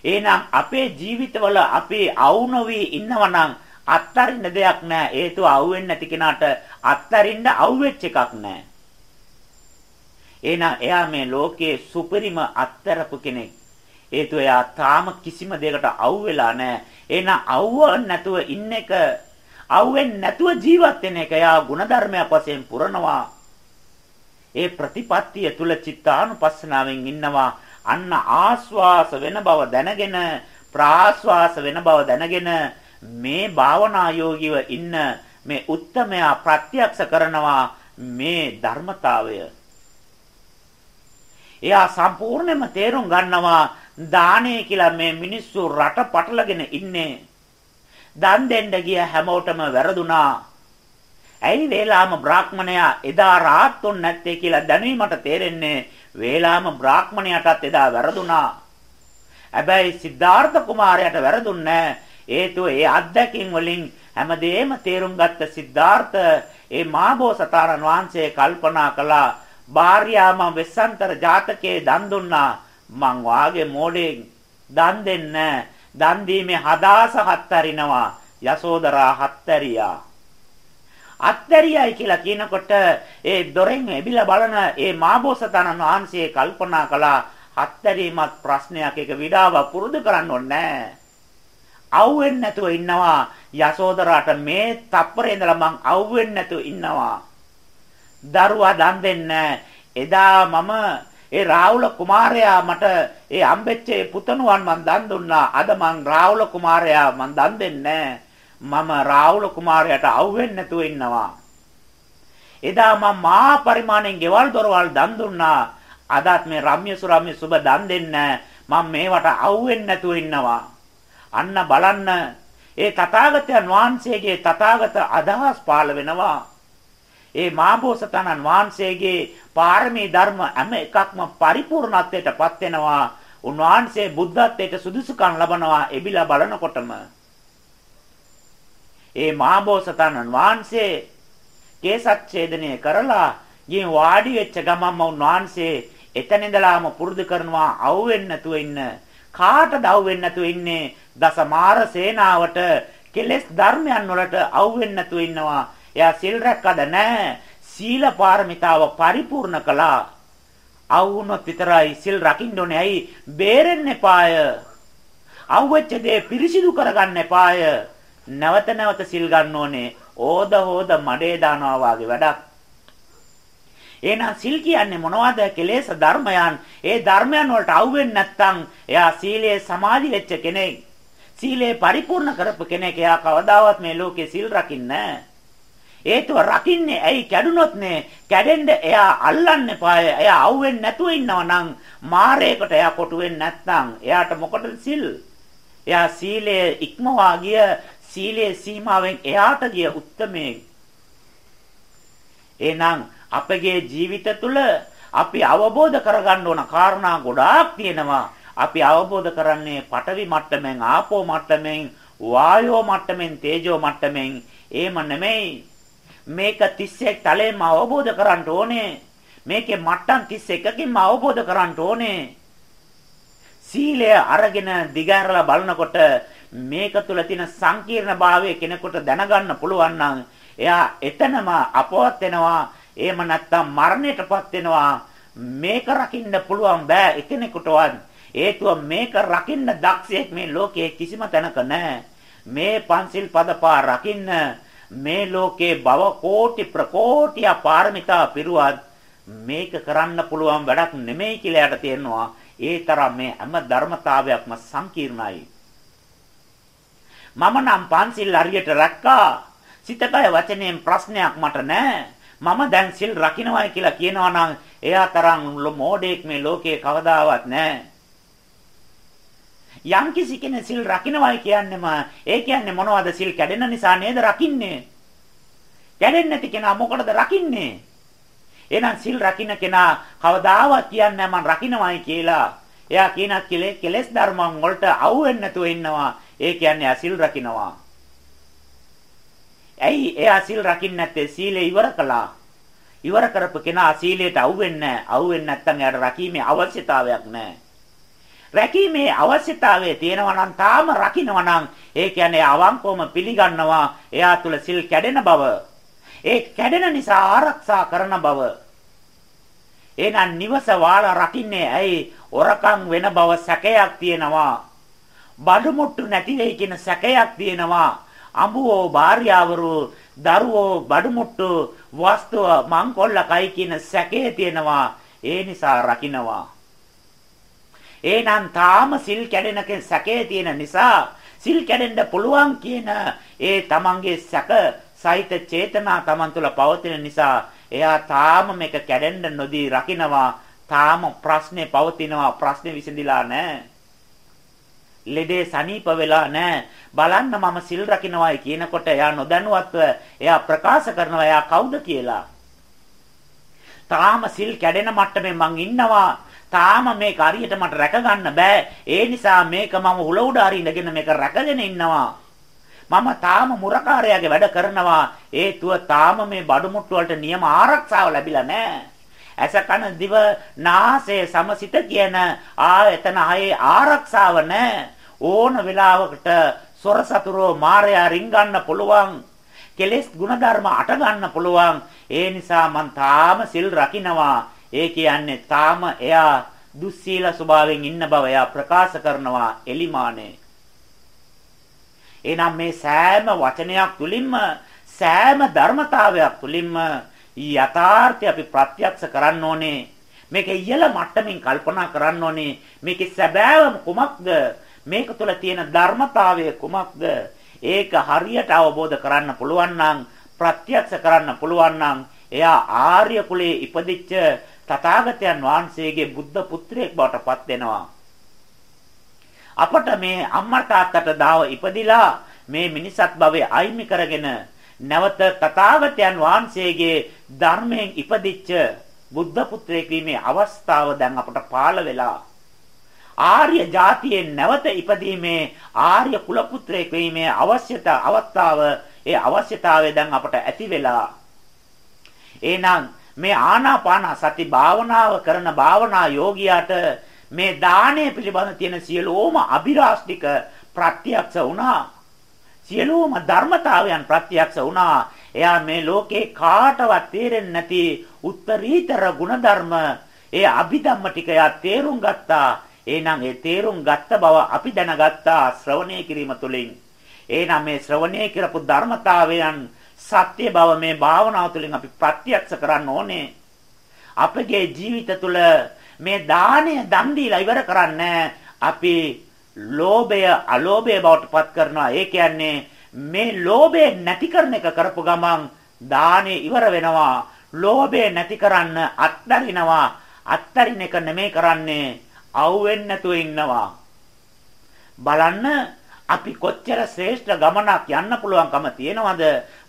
එහෙනම් අපේ ජීවිතවල අපි අවු නොවි ඉන්නවනම් අත්තරින්න දෙයක් නැහැ. හේතුව අවු වෙන්නේ නැති කෙනාට අත්තරින්න අවු වෙච්ච එකක් නැහැ. එහෙනම් එයා මේ ලෝකයේ සුපරිම අත්තරපු කෙනෙක්. හේතුව එයා තාම කිසිම දෙයකට අවු වෙලා නැහැ. එහෙනම් අවුව නැතුව ඉන්න එක අවුෙන් නැතුව ජීවත් වෙන එක එයා ಗುಣධර්මයක් වශයෙන් පුරනවා. ඒ ප්‍රතිපත්තිය තුල චිත්තානුපස්සනාවෙන් ඉන්නවා. අන්න ආස්වාස වෙන බව දැනගෙන ප්‍රාස්වාස වෙන බව දැනගෙන මේ භාවනා යෝගීව ඉන්න මේ උත්තමයා ප්‍රත්‍යක්ෂ කරනවා මේ ධර්මතාවය. එයා සම්පූර්ණයෙන්ම තේරුම් ගන්නවා දානේ කියලා මේ මිනිස්සු රට පටලගෙන ඉන්නේ. දන් දෙන්න ගිය හැමෝටම වැරදුනා. ඇයි වේලාම බ්‍රාහ්මණයා එදා රාත්තුන් නැත්තේ කියලා දැනීමට තේරෙන්නේ වේලාම බ්‍රාහ්මණයාටත් එදා වැරදුනා. හැබැයි සිද්ධාර්ථ කුමාරයාට වැරදුන්නේ හේතුව ඒ අත්දැකීම් වලින් හැමදේම තේරුම් ගත්ත සිද්ධාර්ථ ඒ මාබෝසතාරන් වහන්සේ කල්පනා කළා භාර්යාව මම වෙස්සන්තර ජාතකයේ දන් දුන්නා මං වාගේ මෝඩෙන් දන් දෙන්න දන් දීමේ හදාස හත්තරිනවා. යසෝදරා හත්තරියා. අත්තරියයි කියලා කියනකොට ඒ දොරෙන් එබිලා බලන ඒ මාබෝසතාණන් වහන්සේ කල්පනා කළා හත්තරීමත් ප්‍රශ්නයක්. එක විඩාව පුරුදු කරන්න ඕනේ අවුෙන්නේ නැතුව ඉන්නවා. යසෝදරාට මේ තප්පරේ ඉඳලා මං අවුෙන්නේ නැතුව ඉන්නවා. දරුවා දන් දෙන්න එදා මම ඒ රාහුල කුමාරයා මට ඒ අම්බෙච්චේ පුතණුවන් මං දන් දුන්නා අද මං රාහුල කුමාරයා මං දන් දෙන්නේ මම රාහුල කුමාරයාට අවුෙන්නේ නැතුව ඉන්නවා. එදා මම මහා පරිමාණයෙන් ගෙවල් දොරවල් දන් දුන්නා. අදත් මේ රම්‍ය සුරම්‍ය සුබ දන් දෙන්න මම මේවට අවුෙන්නේ නැතුව ඉන්නවා. අන්න බලන්න ඒ තථාගතයන් වහන්සේගේ තථාගත අදහස් පාළ වෙනවා. ඒ මාබෝසතනන් වහන්සේගේ පාරමී ධර්ම හැම එකක්ම පරිපූර්ණත්වයටපත් වෙනවා. උන්වහන්සේ බුද්ධත්වයට සුදුසුකම් ලබනවා එබිලා බලනකොටම. ඒ මාබෝසතාණන් වහන්සේ කේසච්ඡේදනය කරලා ගින් වාඩි වෙච්ච ගමන්ම උන්වහන්සේ එතන ඉඳලාම පුරුදු කරනවා අවුෙන්නේ නැතුව ඉන්න කාටද අවුෙන්නේ නැතුව ඉන්නේ දසමාර සේනාවට කෙලෙස් ධර්මයන් වලට අවුෙන්නේ නැතුව ඉන්නවා එයා සිල් රැක්කද නැහැ සීල පාරමිතාව පරිපූර්ණ කළා අවුනොත් විතරයි සිල් රකින්න ඕනේ ඇයි බේරෙන්න එපාය අවුෙච්ච දේ පිරිසිදු කරගන්න එපාය නැවත නැවත සිල් ගන්න ඕනේ. ඕද හෝද මඩේ දානවා වගේ වැඩක්. එහෙනම් සිල් කියන්නේ මොනවද? කෙලෙස් ධර්මයන්. ඒ ධර්මයන් වලට අවුෙන්නේ නැත්නම් එයා සීලයේ සමාධි වෙච්ච කෙනෙක්. සීලය පරිපූර්ණ කරපු කෙනෙක් එයා කවදාවත් මේ ලෝකේ සිල් රකින්නේ හේතුව රකින්නේ ඇයි කැඩුනොත් නේ කැඩෙන්න එයා අල්ලන්න එපාය එයා අවුෙන්නේ නැතුව ඉන්නවා නම් මාරයකට එයා කොටු වෙන්නේ නැත්නම් එයාට මොකටද සිල් එයා සීලය ඉක්මවා ගිය සීලයේ සීමාවෙන් එහාට ගිය උත්මේ එහෙනම් අපගේ ජීවිත තුළ අපි අවබෝධ කරගන්න ඕන කාරණා ගොඩාක් තියෙනවා. අපි අවබෝධ කරන්නේ පඨවි මට්ටමෙන්, ආපෝ මට්ටමෙන්, වායෝ මට්ටමෙන්, තේජෝ මට්ටමෙන්. එහෙම නෙමෙයි. මේක 31 තලෙම අවබෝධ කරගන්න ඕනේ. මේකේ මට්ටම් 31කින්ම අවබෝධ කරගන්න ඕනේ. සීලය අරගෙන දිගහැරලා බලනකොට මේක තුල තියෙන සංකීර්ණභාවය කෙනෙකුට දැනගන්න පුළුවන් නම් එයා එතනම අපවත් වෙනවා එහෙම නැත්නම් මරණයටපත් වෙනවා මේක රකින්න පුළුවන් බෑ එකිනෙකුටවත් හේතුව මේක රකින්න දක්ෂයෙක් මේ ලෝකයේ කිසිම තැනක නැහැ මේ පන්සිල් පදපා රකින්න මේ ලෝකේ භව කෝටි ප්‍රකෝටි පාරමිතා පිරුවත් මේක කරන්න පුළුවන් වැඩක් නෙමෙයි කියලා යට තේරෙනවා ඒ තරම් මේ හැම ධර්මතාවයක්ම සංකීර්ණයි මම නම් පන්සිල් හරියට රැක්කා. සිතකය වචනයෙන් ප්‍රශ්නයක් මට නැහැ. මම දැන් සිල් රකින්නවයි කියලා කියනවා නම් එයා තරම් මෝඩෙක් මේ ලෝකේ කවදාවත් නැහැ. යම් කිසි කෙනෙක් සිල් රකින්නවයි කියන්නේම ඒ කියන්නේ මොනවද සිල් කැඩෙන නිසා නේද රකින්නේ? කැඩෙන්නේ නැති කෙනා මොකටද රකින්නේ? එහෙනම් සිල් රකින්න කෙනා කවදාවත් කියන්නේ මම රකින්නවයි කියලා. එයා කියන කෙලෙස් ධර්මයන් වලට අවු වෙන්නේ නැතුව ඉන්නවා. ඒ කියන්නේ අසිල් රකින්නවා. ඇයි එයා සිල් රකින්න නැත්තේ සීලය ඉවර කළා. ඉවර කරපු කෙනා සීලයට අවු වෙන්නේ නැහැ. අවු වෙන්නේ නැත්නම් එයාට රකීමේ අවශ්‍යතාවයක් නැහැ. රැකීමේ අවශ්‍යතාවය තියෙනවා නම් තාම රකින්නවා නම් ඒ කියන්නේ අවංකවම පිළිගන්නවා එයා තුල සිල් කැඩෙන බව. ඒ කැඩෙන නිසා ආරක්ෂා කරන බව. එහෙනම් නිවස වාලා රකින්නේ ඇයි? ඔරකම් වෙන බව සැකයක් තියෙනවා. බඩමුට්ටු නැති වෙයි කියන සැකයක් තියෙනවා. අඹුවෝ භාර්යාවරු දරුවෝ බඩමුට්ටු වස්තුව මංකොල්ල කයි කියන සැකේ තියෙනවා. ඒ නිසා රකින්නවා. එහෙනම් තාම සිල් කැඩෙනකන් සැකේ තියෙන නිසා සිල් කැඩෙන්න පුළුවන් කියන ඒ තමන්ගේ සැක සහිත චේතනා තමන් තුළ පවතින නිසා එයා තාම මේක කැඩෙන්න නොදී රකින්නවා තාම ප්‍රශ්නේ පවතිනවා. ප්‍රශ්නේ විසඳිලා නැහැ. ලෙඩේ සනීප වෙලා නැහැ. බලන්න මම සිල් රකින්නවායි කියනකොට එයා නොදැනුවත්ව එයා ප්‍රකාශ කරනවා. එයා කවුද කියලා? තාම සිල් කැඩෙන මට්ටමේ මං ඉන්නවා. තාම මේක අරියට මට රැක ගන්න බෑ. ඒ නිසා මේක මම හුල උඩ අරිනගෙන මේක රැකගෙන ඉන්නවා. මම තාම මුරකාරයාගේ වැඩ කරනවා. හේතුව තාම මේ බඩු මුට්ටු නියම ආරක්ෂාව ලැබිලා නැහැ. ඇස කන දිව නාසය සමසිත කියන ආයතන හයේ ආරක්ෂාව නැහැ. ඕන වෙලාවකට සොර සතුරෝ මායя රින්ගන්න පුළුවන්. කෙලෙස් ಗುಣධර්ම අට ගන්න පුළුවන්. ඒ නිසා මං තාම සිල් රකින්නවා. ඒ කියන්නේ තාම එයා දුස්සීල ස්වභාවයෙන් ඉන්න බව එයා ප්‍රකාශ කරනවා එලිමානේ. එනම් මේ සෑම වචනයක් තුලින්ම සෑම ධර්මතාවයක් තුලින්ම යථාර්ථය අපි ප්‍රත්‍යක්ෂ කරන්න ඕනේ. මේක ඉහළ මට්ටමින් කල්පනා කරන්න ඕනේ. මේකේ සැබෑවම කුමක්ද? මේක තුල තියෙන ධර්මතාවය කුමක්ද? ඒක හරියට අවබෝධ කරන්න පුළුවන් නම් ප්‍රත්‍යක්ෂ කරන්න පුළුවන් නම් එයා ආර්ය කුලයේ ඉපදිච්ච තථාගතයන් වහන්සේගේ බුද්ධ පුත්‍රයෙක් බවට පත් වෙනවා. අපට මේ අම්මා තාත්තට දාව ඉපදිලා මේ මිනිසත් භවයේ අයිමි කරගෙන නැවත තථාගතයන් වහන්සේගේ ධර්මයෙන් ඉපදිච්ච බුද්ධ පුත්‍රයෙක් වීමේ අවස්ථාව දැන් අපට පාළ වෙලා ආර්ය જાතියෙන් නැවත ඉපදීමේ ආර්ය කුල පුත්‍රයෙක් වීමේ අවශ්‍යතා අවස්ථාව ඒ අවශ්‍යතාවය දැන් අපට ඇති වෙලා එහෙනම් මේ ආනාපාන සති භාවනාව කරන භාවනා යෝගියාට මේ දානය පිළිබඳ තියෙන සියලුම අභිරාෂ්ටික ප්‍රත්‍යක්ෂ වුණා. සියලුම ධර්මතාවයන් ප්‍රත්‍යක්ෂ වුණා. එයා මේ ලෝකේ කාටවත් තේරෙන්නේ නැති උත්තරීතර ಗುಣධර්ම ඒ අභිධම්ම ටික එයා තේරුම් ගත්තා. එහෙනම් ඒ තේරුම් ගත්ත බව අපි දැනගත්තා ශ්‍රවණය කිරීම තුළින්. එහෙනම් මේ ශ්‍රවණය කරපු ධර්මතාවයන් සත්‍ය බව මේ භාවනාව තුළින් අපි ප්‍රත්‍යක්ෂ කරන්න ඕනේ. අපගේ ජීවිත තුළ මේ දාණය දන් දීලා ඉවර කරන්නේ අපි ලෝභය අලෝභය බවට පත් කරනවා. ඒ කියන්නේ මේ ලෝභය නැති කරන එක කරපු ගමන් දාණය ඉවර වෙනවා. ලෝභය නැති කරන්න අත්දරිනවා. අත්තරින එක නෙමෙයි කරන්නේ. අවුෙන්නේ නැතුව ඉන්නවා. බලන්න අපි කොච්චර ශ්‍රේෂ්ඨ ගමනක් යන්න පුළුවන්කම තියෙනවද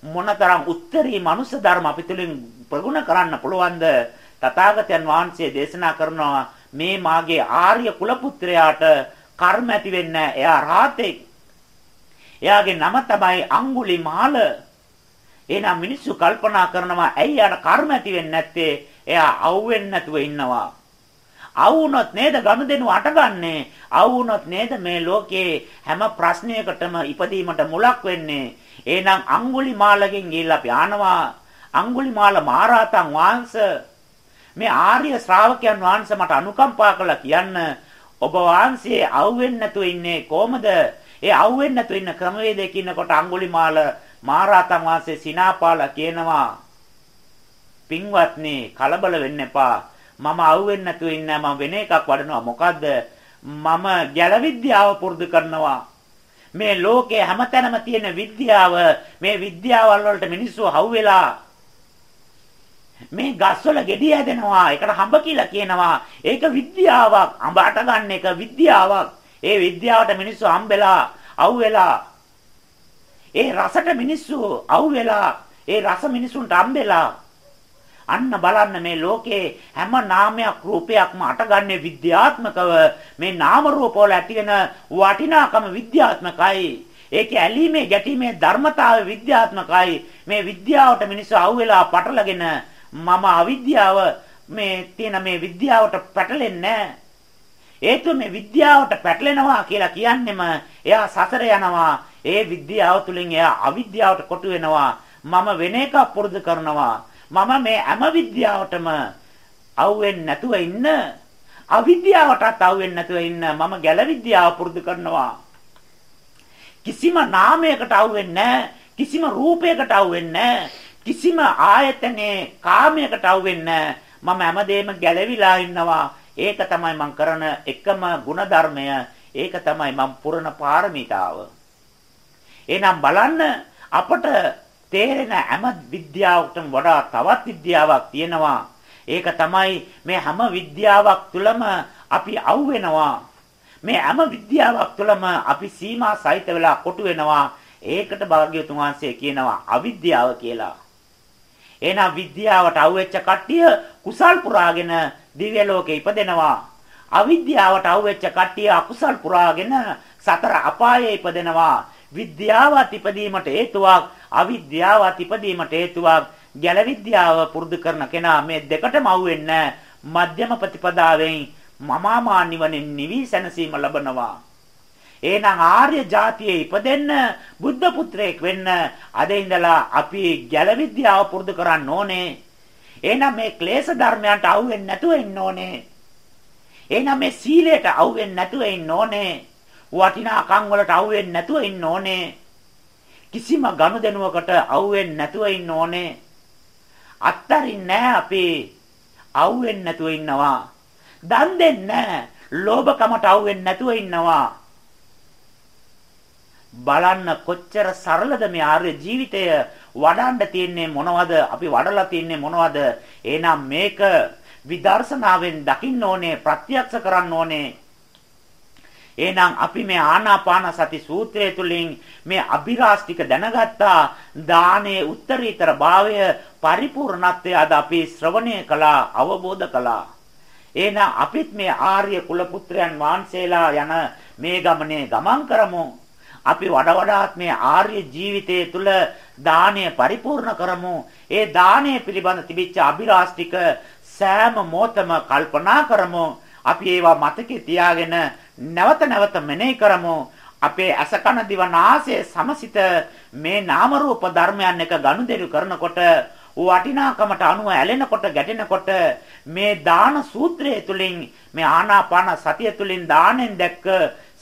මොනතරම් උත්තරී මනුෂ්‍ය ධර්ම අපි තුලින් ප්‍රගුණ කරන්න පුළුවන්ද? තථාගතයන් වහන්සේ දේශනා කරනවා මේ මාගේ ආර්ය කුල පුත්‍රයාට කර්ම ඇති වෙන්නේ එයා රාතෙක් එයාගේ නම තමයි අඟුලිමාල එහෙනම් මිනිස්සු කල්පනා කරනවා ඇයි යාට කර්ම ඇති වෙන්නේ නැත්තේ? එයා අවුෙන්නේ නැතුව ඉන්නවා. අවුනොත් නේද ගනුදෙනු අටගන්නේ? අවුනොත් නේද මේ ලෝකේ හැම ප්‍රශ්නයකටම ඉපදීමට මුලක් වෙන්නේ? එහෙනම් අඟුලිමාලගෙන් ගිහිල්ලා අපි ආනවා. අඟුලිමාල මහරහතන් වහන්සේ. මේ ආර්ය ශ්‍රාවකයන් වහන්සේ මට අනුකම්පා කළා කියන්න. ඔබ වහන්සේ අවුෙන්නේ නැතුව ඉන්නේ කොහමද? ඒ අවුෙන්නේ නැතුව ඉන්න ක්‍රමවේදයක ඉන්නකොට අඟුලිමාල මහරහතන් වහන්සේ සිනාපාලා කියනවා පින්වත්නි කලබල වෙන්න එපා. මම අහුවෙන්නේ නැතුව ඉන්නේ මම වෙන එකක් වඩනවා. මොකද්ද? මම ගැල විද්‍යාව පුරුදු කරනවා. මේ ලෝකයේ හැමතැනම තියෙන විද්‍යාව මේ විද්‍යාවල් වලට මිනිස්සු හවුවෙලා මේ ගස්වල ගෙඩි හැදෙනවා. ඒකට හඹ කියලා කියනවා. ඒක විද්‍යාවක්. අඹ අට ගන්න එක විද්‍යාවක්. ඒ විද්‍යාවට මිනිස්සු හම්බෙලා අවුවෙලා ඒ රසට මිනිස්සු අවුවෙලා ඒ රස මිනිසුන්ට හම්බෙලා. අන්න බලන්න මේ ලෝකේ හැම නාමයක් රූපයක්ම අටගන්නේ විද්‍යාත්මකව මේ නාම රූප වල ඇතිවෙන වටිනාකම විද්‍යාත්මකයි ඒකේ ඇලීමේ ගැටීමේ ධර්මතාවය විද්‍යාත්මකයි මේ විද්‍යාවට මිනිස්සු අහුවෙලා පටලගෙන මම අවිද්‍යාව මේ තියෙන මේ විද්‍යාවට පැටලෙන්නේ හේතුව මේ විද්‍යාවට පැටලෙනවා කියලා කියන්නෙම එයා සසර යනවා. ඒ විද්‍යාව තුළින් එයා අවිද්‍යාවට කොටු වෙනවා. මම වෙන එකක් පුරුදු කරනවා. මම මේ හැම විද්‍යාවටම අවුෙන්නේ නැතුව ඉන්න අවිද්‍යාවටත් අවුෙන්නේ නැතුව ඉන්න මම ගැල විද්‍යාව පුරුදු කරනවා. කිසිම නාමයකට අවුෙන්නේ කිසිම රූපයකට අවුෙන්නේ කිසිම ආයතනයේ කාමයකට අවුෙන්නේ මම හැමදේම ගැලවිලා ඉන්නවා. ඒක තමයි මම කරන එකම ಗುಣධර්මය. ඒක තමයි මම පුරන පාරමිතාව. එහෙනම් බලන්න අපට තේරෙන හැම විද්‍යාවකටම වඩා තවත් විද්‍යාවක් තියෙනවා. ඒක තමයි මේ හැම විද්‍යාවක් තුළම අපි අවු වෙනවා. මේ හැම විද්‍යාවක් තුළම අපි සීමා සහිත වෙලා කොටු වෙනවා. ඒකට භාග්‍යවතුන් වහන්සේ කියනවා අවිද්‍යාව කියලා. එහෙනම් විද්‍යාවට අවුෙච්ච කට්ටිය කුසල් පුරාගෙන දිව්‍ය ලෝකේ ඉපදෙනවා. අවිද්‍යාවට අවුෙච්ච කට්ටිය අකුසල් පුරාගෙන සතර අපායේ ඉපදෙනවා. විද්‍යාවත් ඉපදීමට හේතුවක් අවිද්‍යාවත් ඉපදීමට හේතුවක්. ගැල විද්‍යාව පුරුදු කරන කෙනා මේ දෙකටම අහුවෙන්නේ මධ්‍යම ප්‍රතිපදාවෙන් මමාමා නිවනින් නිවි සැනසීම ලබනවා. එහෙනම් ආර්ය જાතියේ ඉපදෙන්න බුද්ධ පුත්‍රයෙක් වෙන්න අද ඉඳලා අපි ගැල විද්‍යාව පුරුදු කරන්න ඕනේ. එහෙනම් මේ ක්ලේශ ධර්මයන්ට අහු වෙන්නේ නැතුව ඉන්න ඕනේ. එහෙනම් මේ සීලයට අහු වෙන්නේ නැතුව ඉන්න ඕනේ. වටිනාකම් වලට අහු වෙන්නේ නැතුව ඉන්න ඕනේ. කිසිම ගනුදෙනුවකට අහු වෙන්නේ නැතුව ඉන්න ඕනේ. අත්තරින්නේ නැහැ අපි. අහු වෙන්නේ නැතුව ඉන්නවා. දන් දෙන්නේ නැහැ. ලෝභකමට අහු වෙන්නේ නැතුව ඉන්නවා. බලන්න කොච්චර සරලද මේ ආර්ය ජීවිතය වඩන්න තියෙන්නේ මොනවද අපි වඩලා තියෙන්නේ මොනවද එහෙනම් මේක විදර්ශනාවෙන් දකින්න ඕනේ ප්‍රත්‍යක්ෂ කරන්න ඕනේ එහෙනම් අපි මේ ආනාපාන සති සූත්‍රය තුලින් මේ අභිරාෂ්ටික දැනගත්තා. දානයේ උත්තරීතර භාවය පරිපූර්ණත්වය අද අපි ශ්‍රවණය කළා අවබෝධ කළා. එහෙනම් අපිත් මේ ආර්ය කුල පුත්‍රයන් වහන්සේලා යන මේ ගමනේ ගමන් කරමු. අපි වඩා වඩාත් මේ ආර්ය ජීවිතයේ තුල දානය පරිපූර්ණ කරමු. ඒ දානය පිළිබඳ තිබිච්ච අභිරාෂ්ටික සෑම මොහොතම කල්පනා කරමු. අපි ඒවා මතකේ තියාගෙන නැවත නැවත මෙනෙහි කරමු. අපේ අසකන දිවනාසය සමසිත මේ නාම රූප ධර්මයන් එක ගනුදෙනු කරනකොට වටිනාකමට අනුව ඇලෙනකොට ගැටෙනකොට මේ දාන සූත්‍රය තුලින් මේ ආනාපාන සතිය තුලින් දාණයෙන් දැක්ක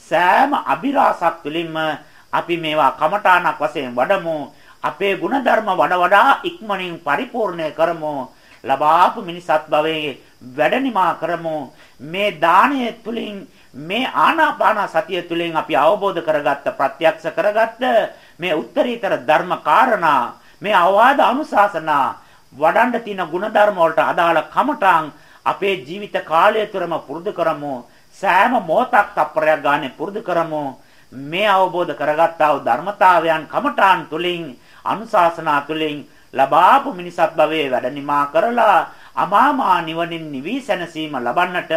සෑම අභිරහසක් තුලින්ම අපි මේවා කමඨාණක් වශයෙන් වඩමු අපේ ಗುಣධර්ම වඩ වඩා ඉක්මනින් පරිපූර්ණය කරමු ලබාපු මිනිසත් භවයේ වැඩනිමා කරමු. මේ දානය තුලින් මේ ආනාපාන සතිය තුළින් අපි අවබෝධ කරගත්ත ප්‍රත්‍යක්ෂ කරගත්ත මේ උත්තරීතර ධර්ම කාරණා මේ අවවාද අනුශාසනා වඩන්න තියෙන ಗುಣධර්ම වලට අදාළ කමඨාන් අපේ ජීවිත කාලය තුරම පුරුදු කරමු. සෑම මොහොතක් තප්පරයක් ගානේ පුරුදු කරමු. මේ අවබෝධ කරගත්තා වූ ධර්මතාවයන් කමඨාන් තුලින් අනුශාසනා තුලින් ලබාපු මිනිසත් භවයේ වැඩ නිමා කරලා අමාමා නිවනින් නිවි සැනසීම ලබන්නට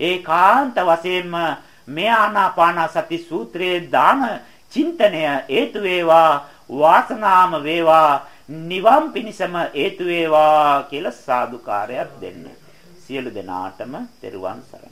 ඒකාන්ත වශයෙන්ම මේ ආනාපාන සති සූත්‍රයේ දාන චින්තනය හේතු වේවා වාසනාම වේවා නිවන් පිණසම හේතු වේවා කියලා සාදුකාරයක් දෙන්න. සියලු දෙනාටම තෙරුවන් සරණයි.